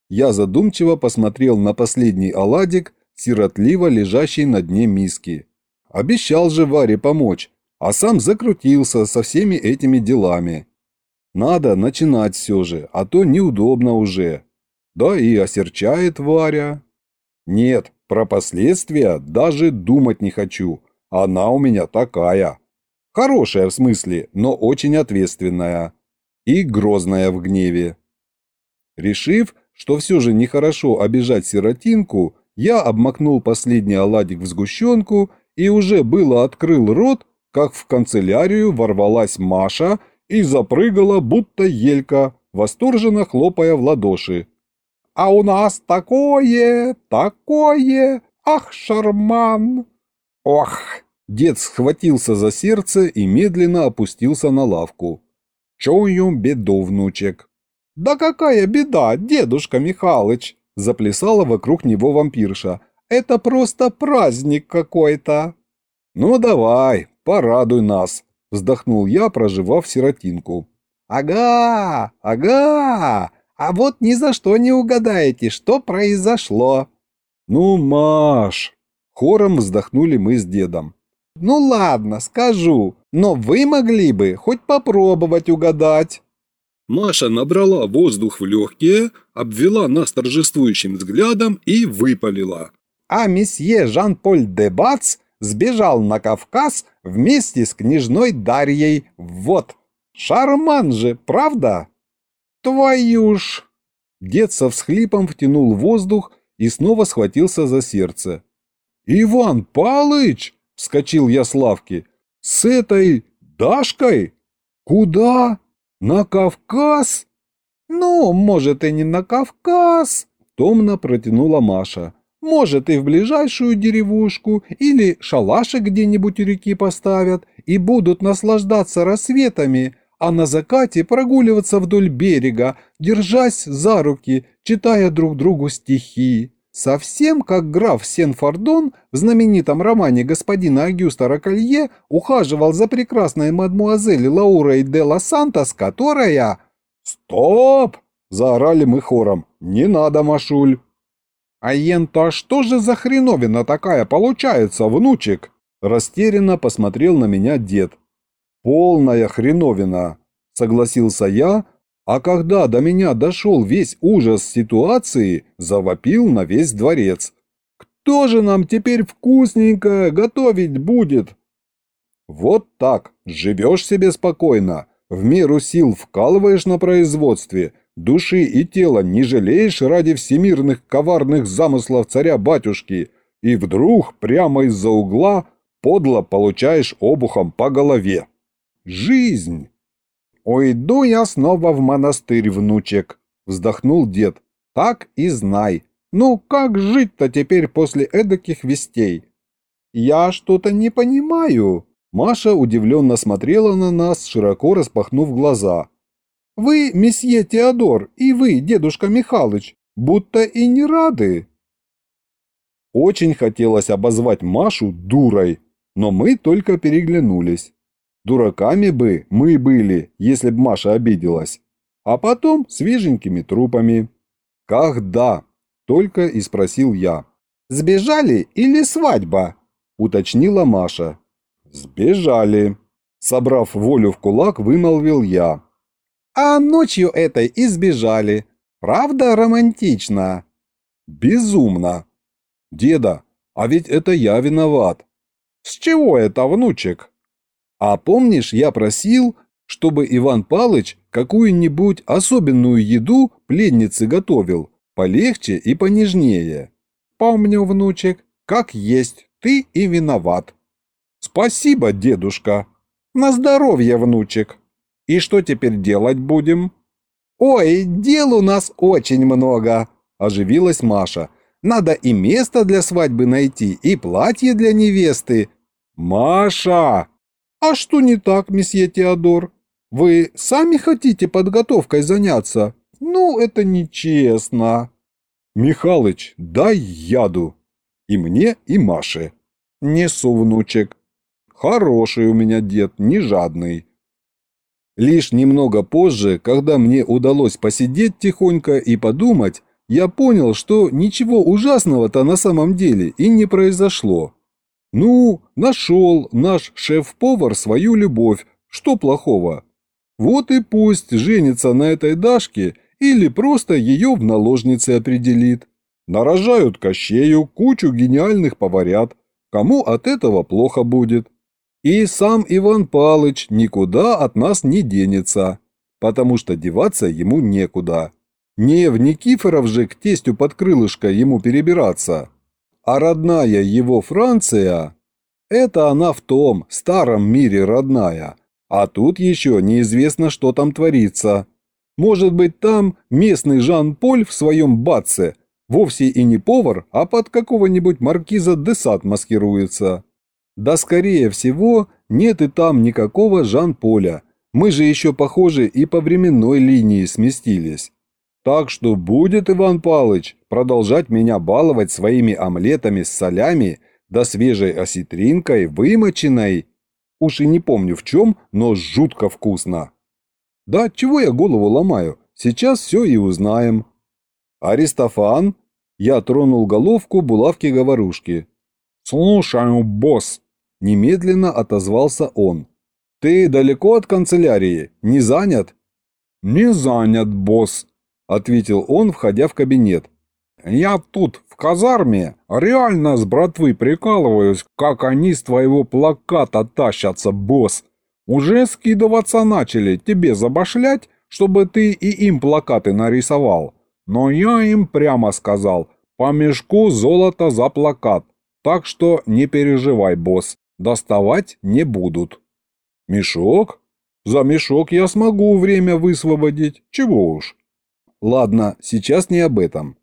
Я задумчиво посмотрел на последний оладик, сиротливо лежащий на дне миски. Обещал же Варе помочь, а сам закрутился со всеми этими делами. Надо начинать все же, а то неудобно уже. Да и осерчает Варя. Нет, про последствия даже думать не хочу. Она у меня такая. Хорошая в смысле, но очень ответственная. И грозная в гневе. Решив, что все же нехорошо обижать сиротинку, я обмакнул последний оладик в сгущенку и уже было открыл рот, как в канцелярию ворвалась Маша и запрыгала, будто елька, восторженно хлопая в ладоши. «А у нас такое, такое! Ах, шарман!» «Ох!» Дед схватился за сердце и медленно опустился на лавку. «Чую беду, внучек». «Да какая беда, дедушка Михалыч!» Заплясала вокруг него вампирша. «Это просто праздник какой-то!» «Ну давай, порадуй нас!» Вздохнул я, проживав сиротинку. «Ага, ага! А вот ни за что не угадаете, что произошло!» «Ну, Маш!» Хором вздохнули мы с дедом. «Ну ладно, скажу, но вы могли бы хоть попробовать угадать». Маша набрала воздух в легкие, обвела нас торжествующим взглядом и выпалила. «А месье Жан-Поль де Бац сбежал на Кавказ вместе с княжной Дарьей. Вот, шарман же, правда?» «Твою ж!» Дед со всхлипом втянул воздух и снова схватился за сердце. «Иван Палыч!» — вскочил я с лавки. «С этой Дашкой? Куда? На Кавказ?» «Ну, может, и не на Кавказ», — томно протянула Маша. «Может, и в ближайшую деревушку, или шалашик где-нибудь у реки поставят и будут наслаждаться рассветами, а на закате прогуливаться вдоль берега, держась за руки, читая друг другу стихи. Совсем как граф Сен-Фордон в знаменитом романе господина Агюста Роколье ухаживал за прекрасной мадмуазель Лаурой де ла Сантос, которая... «Стоп!» – заорали мы хором. «Не надо, Машуль!» «А ен-то что же за хреновина такая получается, внучек?» Растерянно посмотрел на меня дед. «Полная хреновина!» – согласился я, а когда до меня дошел весь ужас ситуации, завопил на весь дворец. «Кто же нам теперь вкусненько готовить будет?» Вот так, живешь себе спокойно, в меру сил вкалываешь на производстве, души и тела не жалеешь ради всемирных коварных замыслов царя-батюшки, и вдруг прямо из-за угла подло получаешь обухом по голове. Жизнь! «Уйду я снова в монастырь, внучек», — вздохнул дед. «Так и знай. Ну, как жить-то теперь после эдаких вестей?» «Я что-то не понимаю». Маша удивленно смотрела на нас, широко распахнув глаза. «Вы, месье Теодор, и вы, дедушка Михалыч, будто и не рады». Очень хотелось обозвать Машу дурой, но мы только переглянулись. Дураками бы мы были, если б Маша обиделась. А потом свеженькими трупами. Когда? Только и спросил я. Сбежали или свадьба? Уточнила Маша. Сбежали. Собрав волю в кулак, вымолвил я. А ночью этой и сбежали. Правда романтично? Безумно. Деда, а ведь это я виноват. С чего это, внучек? А помнишь, я просил, чтобы Иван Палыч какую-нибудь особенную еду пленнице готовил, полегче и понежнее? Помню, внучек, как есть, ты и виноват. Спасибо, дедушка. На здоровье, внучек. И что теперь делать будем? Ой, дел у нас очень много, оживилась Маша. Надо и место для свадьбы найти, и платье для невесты. Маша! «А что не так, месье Теодор? Вы сами хотите подготовкой заняться? Ну, это нечестно». «Михалыч, дай яду. И мне, и Маше». «Несу, внучек. Хороший у меня дед, не жадный». Лишь немного позже, когда мне удалось посидеть тихонько и подумать, я понял, что ничего ужасного-то на самом деле и не произошло. Ну, нашел наш шеф-повар свою любовь, что плохого? Вот и пусть женится на этой Дашке или просто ее в наложнице определит. Нарожают Кощею кучу гениальных поварят, кому от этого плохо будет. И сам Иван Палыч никуда от нас не денется, потому что деваться ему некуда. Не в Никифоров же к тестю под крылышко ему перебираться. А родная его Франция, это она в том старом мире родная, а тут еще неизвестно, что там творится. Может быть, там местный Жан-Поль в своем баце вовсе и не повар, а под какого-нибудь маркиза де Сад маскируется. Да, скорее всего, нет и там никакого Жан-Поля. Мы же еще, похоже, и по временной линии сместились. Так что будет Иван Палыч продолжать меня баловать своими омлетами с солями да свежей осетринкой, вымоченной. Уж и не помню в чем, но жутко вкусно. Да, чего я голову ломаю? Сейчас все и узнаем. Аристофан? Я тронул головку булавки-говорушки. «Слушаю, босс!» Немедленно отозвался он. «Ты далеко от канцелярии? Не занят?» «Не занят, босс», — ответил он, входя в кабинет. «Я тут, в казарме, реально с братвы прикалываюсь, как они с твоего плаката тащатся, босс. Уже скидываться начали, тебе забашлять, чтобы ты и им плакаты нарисовал. Но я им прямо сказал, по мешку золота за плакат. Так что не переживай, босс, доставать не будут. Мешок? За мешок я смогу время высвободить, чего уж. Ладно, сейчас не об этом.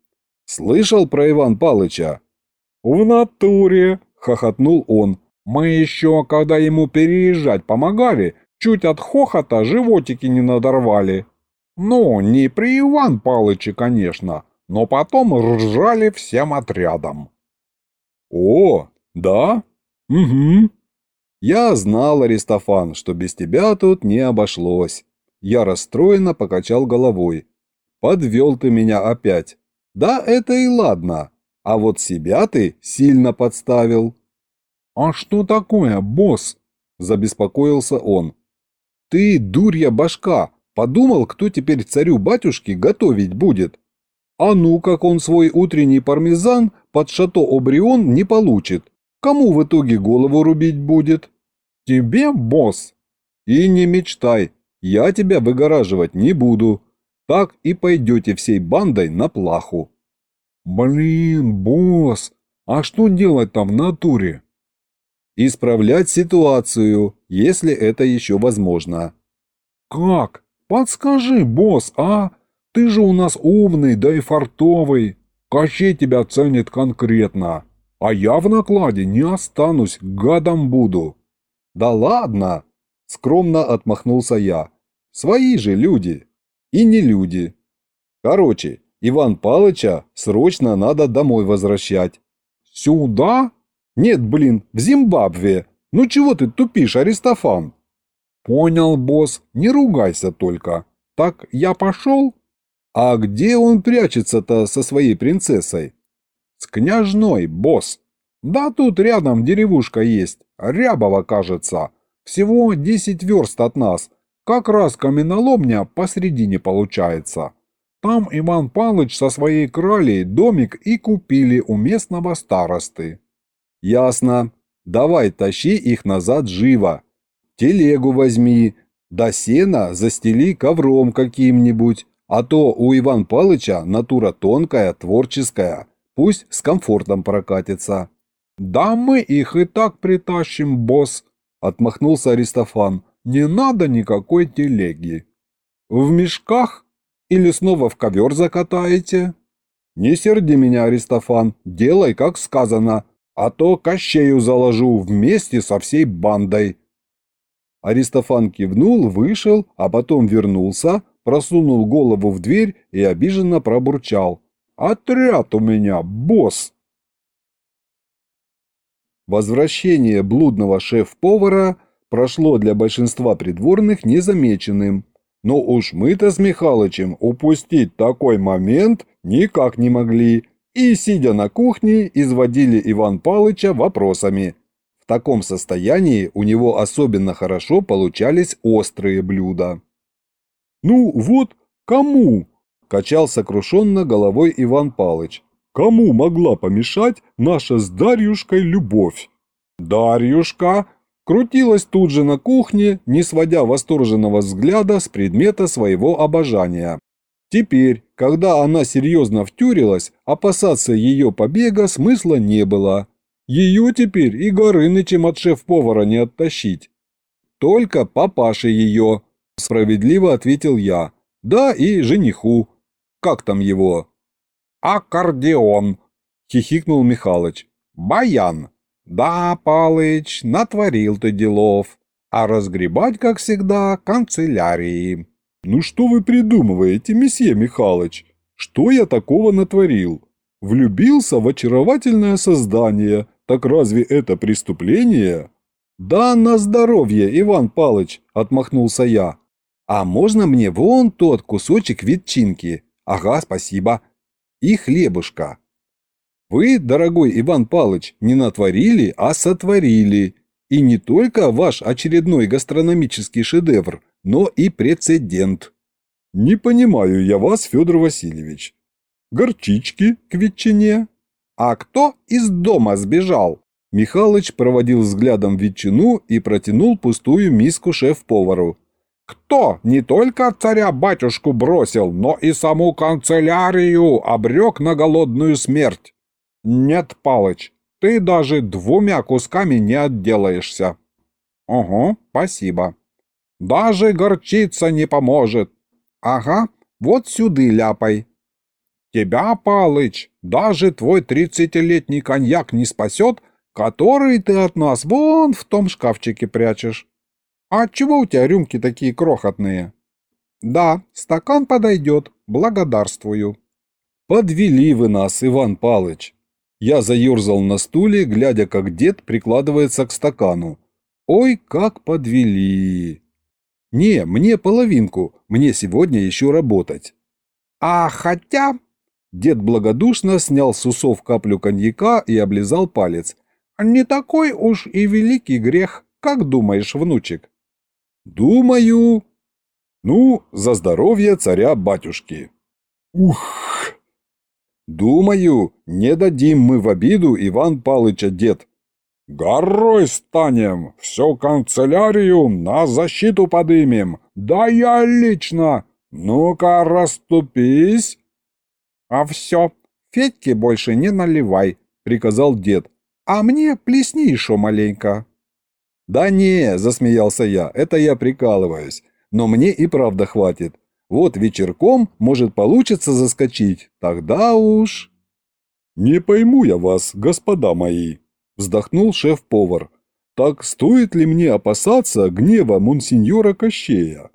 Слышал про Иван Палыча? В натуре, хохотнул он. Мы еще, когда ему переезжать помогали, чуть от хохота животики не надорвали. Ну, не при Иван Палыче, конечно, но потом ржали всем отрядом. О, да? Угу. Я знал, Аристофан, что без тебя тут не обошлось. Я расстроенно покачал головой. Подвел ты меня опять. Да, это и ладно. А вот себя ты сильно подставил. А что такое, босс? Забеспокоился он. Ты, дурья башка, подумал, кто теперь царю-батюшке готовить будет? А ну, как он свой утренний пармезан под шато Обрион не получит. Кому в итоге голову рубить будет? Тебе, босс? И не мечтай, я тебя выгораживать не буду. Так и пойдете всей бандой на плаху. Блин, босс, а что делать там в натуре? Исправлять ситуацию, если это еще возможно. Как? Подскажи, босс, а? Ты же у нас умный, да и фартовый. Кощей тебя ценит конкретно. А я в накладе не останусь, гадом буду. Да ладно, скромно отмахнулся я. Свои же люди. И не люди. Короче, Иван Палыча срочно надо домой возвращать. Сюда? Нет, блин, в Зимбабве. Ну чего ты тупишь, Аристофан? Понял, босс, не ругайся только. Так я пошел? А где он прячется-то со своей принцессой? С княжной, босс. Да тут рядом деревушка есть, Рябова, кажется. Всего 10 верст от нас. Как раз каменоломня посредине получается. Там Иван Палыч со своей кралей домик и купили у местного старосты. Ясно. Давай тащи их назад живо. Телегу возьми, до сена застели ковром каким-нибудь, а то у Иван Палыча натура тонкая, творческая. Пусть с комфортом прокатится. «Да мы их и так притащим, босс», — отмахнулся Аристофан. «Не надо никакой телеги». «В мешках? Или снова в ковер закатаете?» «Не серди меня, Аристофан, делай, как сказано, а то кощею заложу вместе со всей бандой». Аристофан кивнул, вышел, а потом вернулся, просунул голову в дверь и обиженно пробурчал. Отряд у меня, босс!» Возвращение блудного шеф-повара прошло для большинства придворных незамеченным. Но уж мы-то с Михалычем упустить такой момент никак не могли и, сидя на кухне, изводили Иван Палыча вопросами. В таком состоянии у него особенно хорошо получались острые блюда. «Ну вот, кому?» – качал сокрушенно головой Иван Палыч. «Кому могла помешать наша с Дарьюшкой любовь?» «Дарьюшка!» Крутилась тут же на кухне, не сводя восторженного взгляда с предмета своего обожания. Теперь, когда она серьезно втюрилась, опасаться ее побега смысла не было. Ее теперь и Горынычем от шеф-повара не оттащить. Только папаше ее, справедливо ответил я. Да и жениху. Как там его? Аккордеон, хихикнул Михалыч. Баян. Да, Палыч, натворил ты делов. А разгребать, как всегда, канцелярии. Ну что вы придумываете, месье Михалыч? Что я такого натворил? Влюбился в очаровательное создание, так разве это преступление? Да на здоровье, Иван Палыч, отмахнулся я. А можно мне вон тот кусочек ветчинки? Ага, спасибо. И хлебушка. Вы, дорогой Иван Палыч, не натворили, а сотворили. И не только ваш очередной гастрономический шедевр, но и прецедент. Не понимаю я вас, Федор Васильевич. Горчички к ветчине. А кто из дома сбежал? Михалыч проводил взглядом ветчину и протянул пустую миску шеф-повару. Кто не только царя-батюшку бросил, но и саму канцелярию обрек на голодную смерть? «Нет, Палыч, ты даже двумя кусками не отделаешься». «Ого, спасибо». «Даже горчица не поможет». «Ага, вот сюды ляпай». «Тебя, Палыч, даже твой тридцатилетний коньяк не спасет, который ты от нас вон в том шкафчике прячешь». «А чего у тебя рюмки такие крохотные?» «Да, стакан подойдет, благодарствую». «Подвели вы нас, Иван Палыч. Я заерзал на стуле, глядя, как дед прикладывается к стакану. Ой, как подвели. Не, мне половинку, мне сегодня еще работать. А хотя... Дед благодушно снял с усов каплю коньяка и облизал палец. «Не такой уж и великий грех, как думаешь, внучек?» «Думаю...» «Ну, за здоровье царя-батюшки». «Ух!» Думаю, не дадим мы в обиду Иван Палыча дед. Горой станем, всю канцелярию на защиту подымем. Да я лично. Ну-ка, расступись. А все, Федьке больше не наливай, приказал дед. А мне плесни еще маленько. Да не, засмеялся я, это я прикалываюсь. Но мне и правда хватит. Вот вечерком, может, получится заскочить. Тогда уж...» «Не пойму я вас, господа мои», – вздохнул шеф-повар. «Так стоит ли мне опасаться гнева монсеньора Кощея?»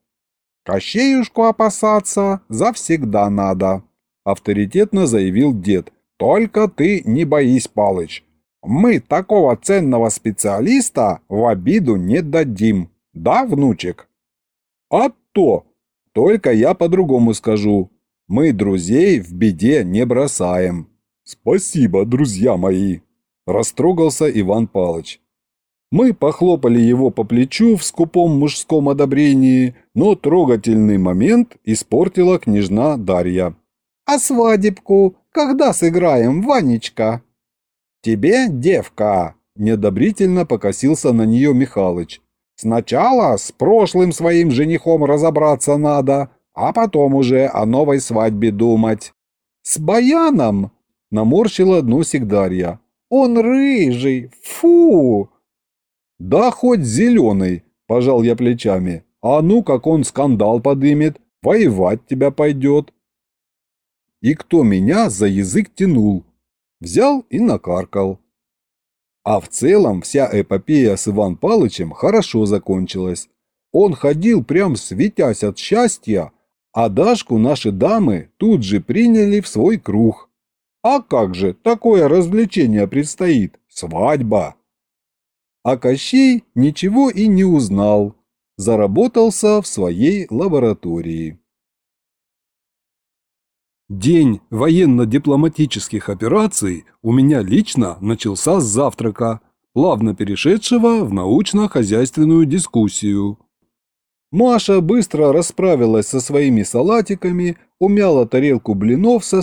«Кощеюшку опасаться завсегда надо», – авторитетно заявил дед. «Только ты не боись, Палыч. Мы такого ценного специалиста в обиду не дадим. Да, внучек?» «А то!» Только я по-другому скажу. Мы друзей в беде не бросаем. Спасибо, друзья мои, растрогался Иван Палыч. Мы похлопали его по плечу в скупом мужском одобрении, но трогательный момент испортила княжна Дарья. «А свадебку когда сыграем, Ванечка?» «Тебе, девка!» – неодобрительно покосился на нее Михалыч. Сначала с прошлым своим женихом разобраться надо, а потом уже о новой свадьбе думать. С Баяном наморщила одну Сигдарья. Он рыжий, фу! Да хоть зеленый, пожал я плечами. А ну, как он скандал подымет, воевать тебя пойдет. И кто меня за язык тянул? Взял и накаркал. А в целом вся эпопея с Иван Палычем хорошо закончилась. Он ходил прям светясь от счастья, а Дашку наши дамы тут же приняли в свой круг. А как же, такое развлечение предстоит, свадьба. А Кощей ничего и не узнал, заработался в своей лаборатории. День военно-дипломатических операций у меня лично начался с завтрака. плавно перешедшего в научно-хозяйственную дискуссию. Маша быстро расправилась со своими салатиками, умяла тарелку блинов со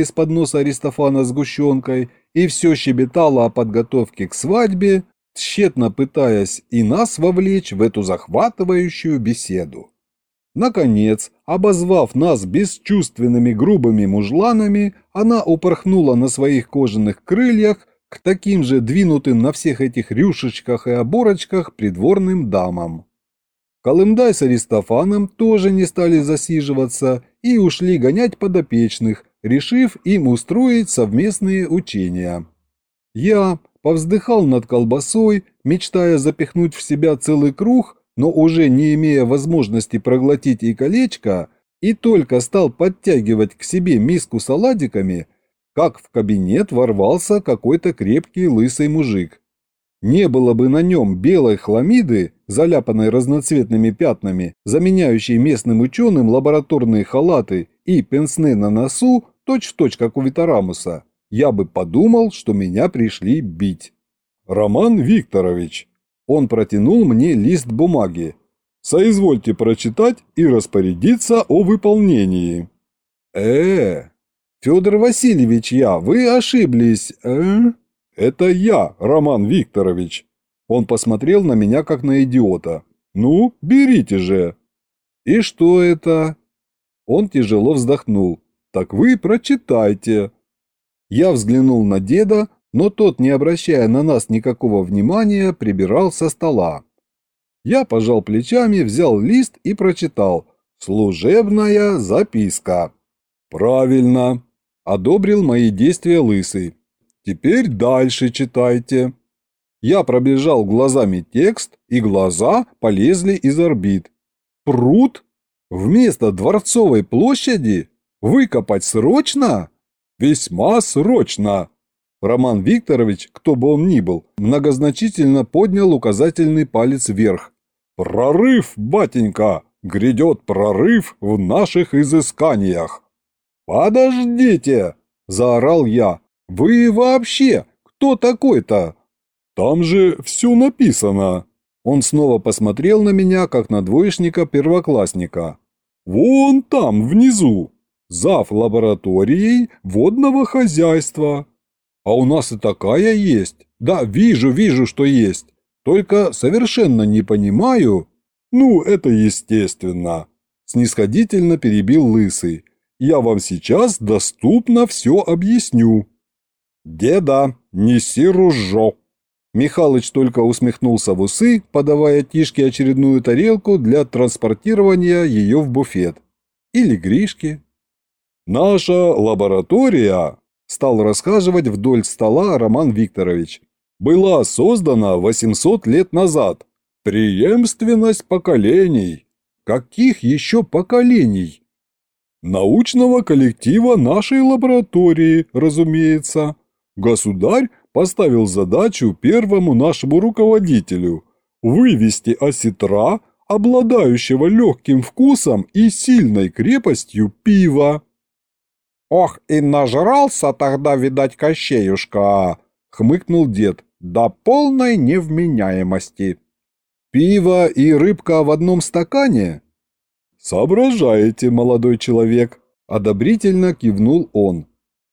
из-под носа Аристофана сгущенкой и все щебетала о подготовке к свадьбе, тщетно пытаясь и нас вовлечь в эту захватывающую беседу. Наконец, обозвав нас бесчувственными грубыми мужланами, она упорхнула на своих кожаных крыльях к таким же двинутым на всех этих рюшечках и оборочках придворным дамам. Колымдай с Аристофаном тоже не стали засиживаться и ушли гонять подопечных, решив им устроить совместные учения. Я повздыхал над колбасой, мечтая запихнуть в себя целый круг, но уже не имея возможности проглотить и колечко, и только стал подтягивать к себе миску с оладиками, как в кабинет ворвался какой-то крепкий лысый мужик. Не было бы на нем белой хламиды, заляпанной разноцветными пятнами, заменяющей местным ученым лабораторные халаты и пенсне на носу, точь-в-точь, -точь, как у Витарамуса, я бы подумал, что меня пришли бить. «Роман Викторович!» Он протянул мне лист бумаги. «Соизвольте прочитать и распорядиться о выполнении». «Э-э, Федор Васильевич я, вы ошиблись, э?» «Это я, Роман Викторович!» Он посмотрел на меня, как на идиота. «Ну, берите же!» «И что это?» Он тяжело вздохнул. «Так вы прочитайте!» Я взглянул на деда, но тот, не обращая на нас никакого внимания, прибирал со стола. Я пожал плечами, взял лист и прочитал «Служебная записка». «Правильно!» – одобрил мои действия Лысый. Теперь дальше читайте. Я пробежал глазами текст, и глаза полезли из орбит. Пруд? Вместо Дворцовой площади? Выкопать срочно? Весьма срочно. Роман Викторович, кто бы он ни был, многозначительно поднял указательный палец вверх. «Прорыв, батенька! Грядет прорыв в наших изысканиях!» «Подождите!» – заорал я, «Вы вообще кто такой-то?» «Там же все написано». Он снова посмотрел на меня, как на двоечника-первоклассника. «Вон там, внизу, зав. лабораторией водного хозяйства. А у нас и такая есть. Да, вижу, вижу, что есть. Только совершенно не понимаю». «Ну, это естественно», – снисходительно перебил Лысый. «Я вам сейчас доступно все объясню». «Деда, неси ружо!» Михалыч только усмехнулся в усы, подавая Тишке очередную тарелку для транспортирования ее в буфет. Или Гришке. «Наша лаборатория», – стал рассказывать вдоль стола Роман Викторович, – «была создана 800 лет назад. Преемственность поколений». «Каких еще поколений?» «Научного коллектива нашей лаборатории, разумеется», Государь поставил задачу первому нашему руководителю вывести осетра, обладающего легким вкусом и сильной крепостью пива. «Ох, и нажрался тогда, видать, Кощеюшка!» — хмыкнул дед. «До полной невменяемости». «Пиво и рыбка в одном стакане?» «Соображаете, молодой человек», — одобрительно кивнул он.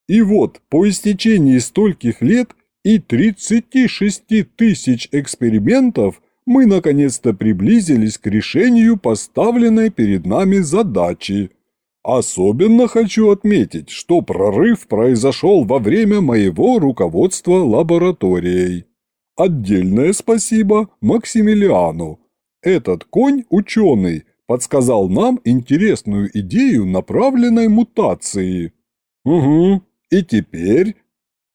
И вот, по истечении стольких лет и 36 тысяч экспериментов мы наконец-то приблизились к решению поставленной перед нами задачи. Особенно хочу отметить, что прорыв произошел во время моего руководства лабораторией. Отдельное спасибо Максимилиану. Этот конь-ученый подсказал нам интересную идею направленной мутации. Угу, и теперь,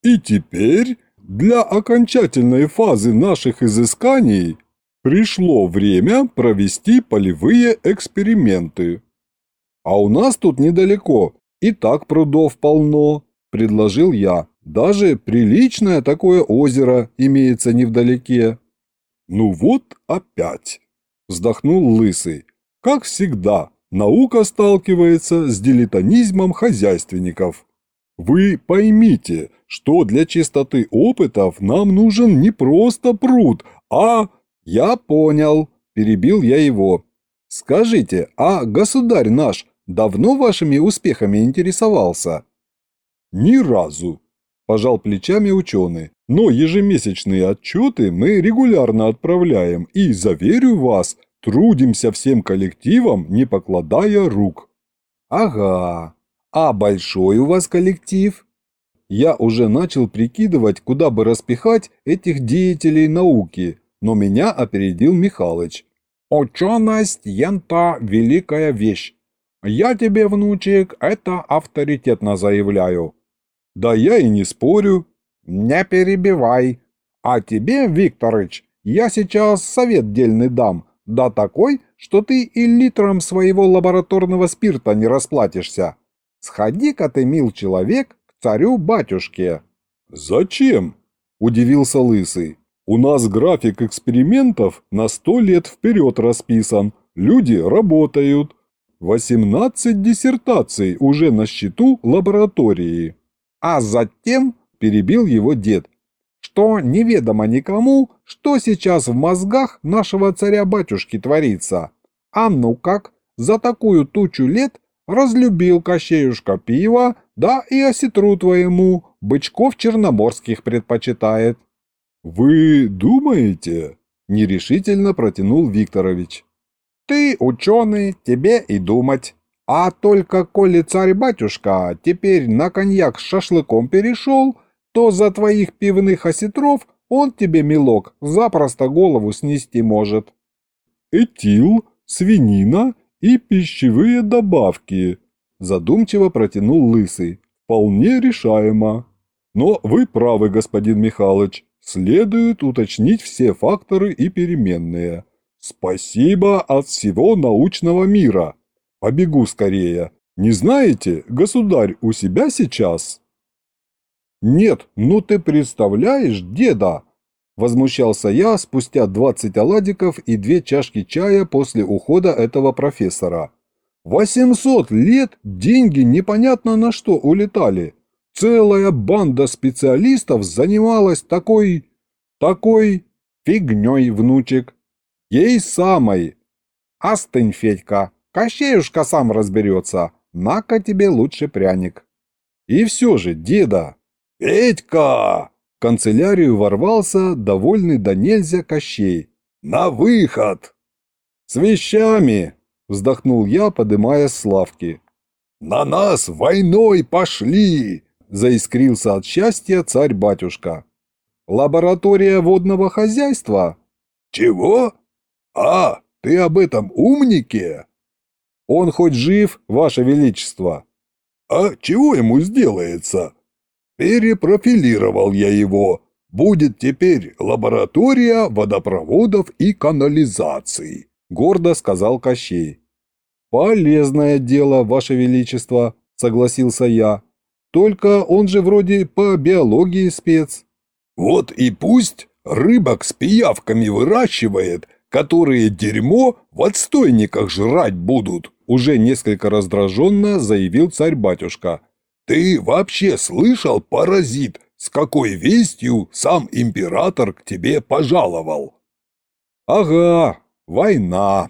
и теперь для окончательной фазы наших изысканий пришло время провести полевые эксперименты. А у нас тут недалеко, и так прудов полно, предложил я. Даже приличное такое озеро имеется невдалеке. Ну вот опять, вздохнул Лысый. Как всегда, наука сталкивается с дилетанизмом хозяйственников. Вы поймите, что для чистоты опытов нам нужен не просто пруд, а... Я понял, перебил я его. Скажите, а государь наш давно вашими успехами интересовался? Ни разу, пожал плечами ученый. Но ежемесячные отчеты мы регулярно отправляем и, заверю вас, трудимся всем коллективом, не покладая рук. Ага, а большой у вас коллектив? Я уже начал прикидывать, куда бы распихать этих деятелей науки, но меня опередил Михалыч. «Ученость, ента, великая вещь. Я тебе, внучек, это авторитетно заявляю». «Да я и не спорю». «Не перебивай. А тебе, Викторыч, я сейчас совет дельный дам, да такой, что ты и литром своего лабораторного спирта не расплатишься. Сходи-ка ты, мил человек, к царю-батюшке». «Зачем?» – удивился Лысый. «У нас график экспериментов на сто лет вперед расписан. Люди работают. 18 диссертаций уже на счету лаборатории». А затем перебил его дед, что неведомо никому, что сейчас в мозгах нашего царя-батюшки творится. А ну как, за такую тучу лет разлюбил Кощеюшка пиво, да и осетру твоему бычков черноморских предпочитает. «Вы думаете?» – нерешительно протянул Викторович. «Ты ученый, тебе и думать. А только коли царь-батюшка теперь на коньяк с шашлыком перешел, то за твоих пивных осетров он тебе, милок, запросто голову снести может». «Этил, свинина и пищевые добавки», – задумчиво протянул Лысый. «Вполне решаемо. Но вы правы, господин Михалыч, следует уточнить все факторы и переменные. Спасибо от всего научного мира. Побегу скорее. Не знаете, государь у себя сейчас?» «Нет, ну ты представляешь, деда!» Возмущался я спустя 20 оладиков и две чашки чая после ухода этого профессора. «800 лет деньги непонятно на что улетали. Целая банда специалистов занималась такой... такой... фигней, внучек. Ей самой. Остынь, Федька, Кощеюшка сам разберется. На-ка тебе лучше пряник». И все же, деда, «Петька!» В канцелярию ворвался довольный до нельзя Кощей. «На выход!» «С вещами!» – вздохнул я, подымая с лавки. «На нас войной пошли!» – заискрился от счастья царь-батюшка. «Лаборатория водного хозяйства?» «Чего? А, ты об этом умнике?» «Он хоть жив, ваше величество?» «А чего ему сделается?» Перепрофилировал я его. Будет теперь лаборатория водопроводов и канализации, гордо сказал Кощей. Полезное дело, Ваше Величество, согласился я. Только он же вроде по биологии спец. Вот и пусть рыбок с пиявками выращивает, которые дерьмо в отстойниках жрать будут, уже несколько раздраженно заявил царь-батюшка. «Ты вообще слышал, паразит, с какой вестью сам император к тебе пожаловал?» «Ага, война»,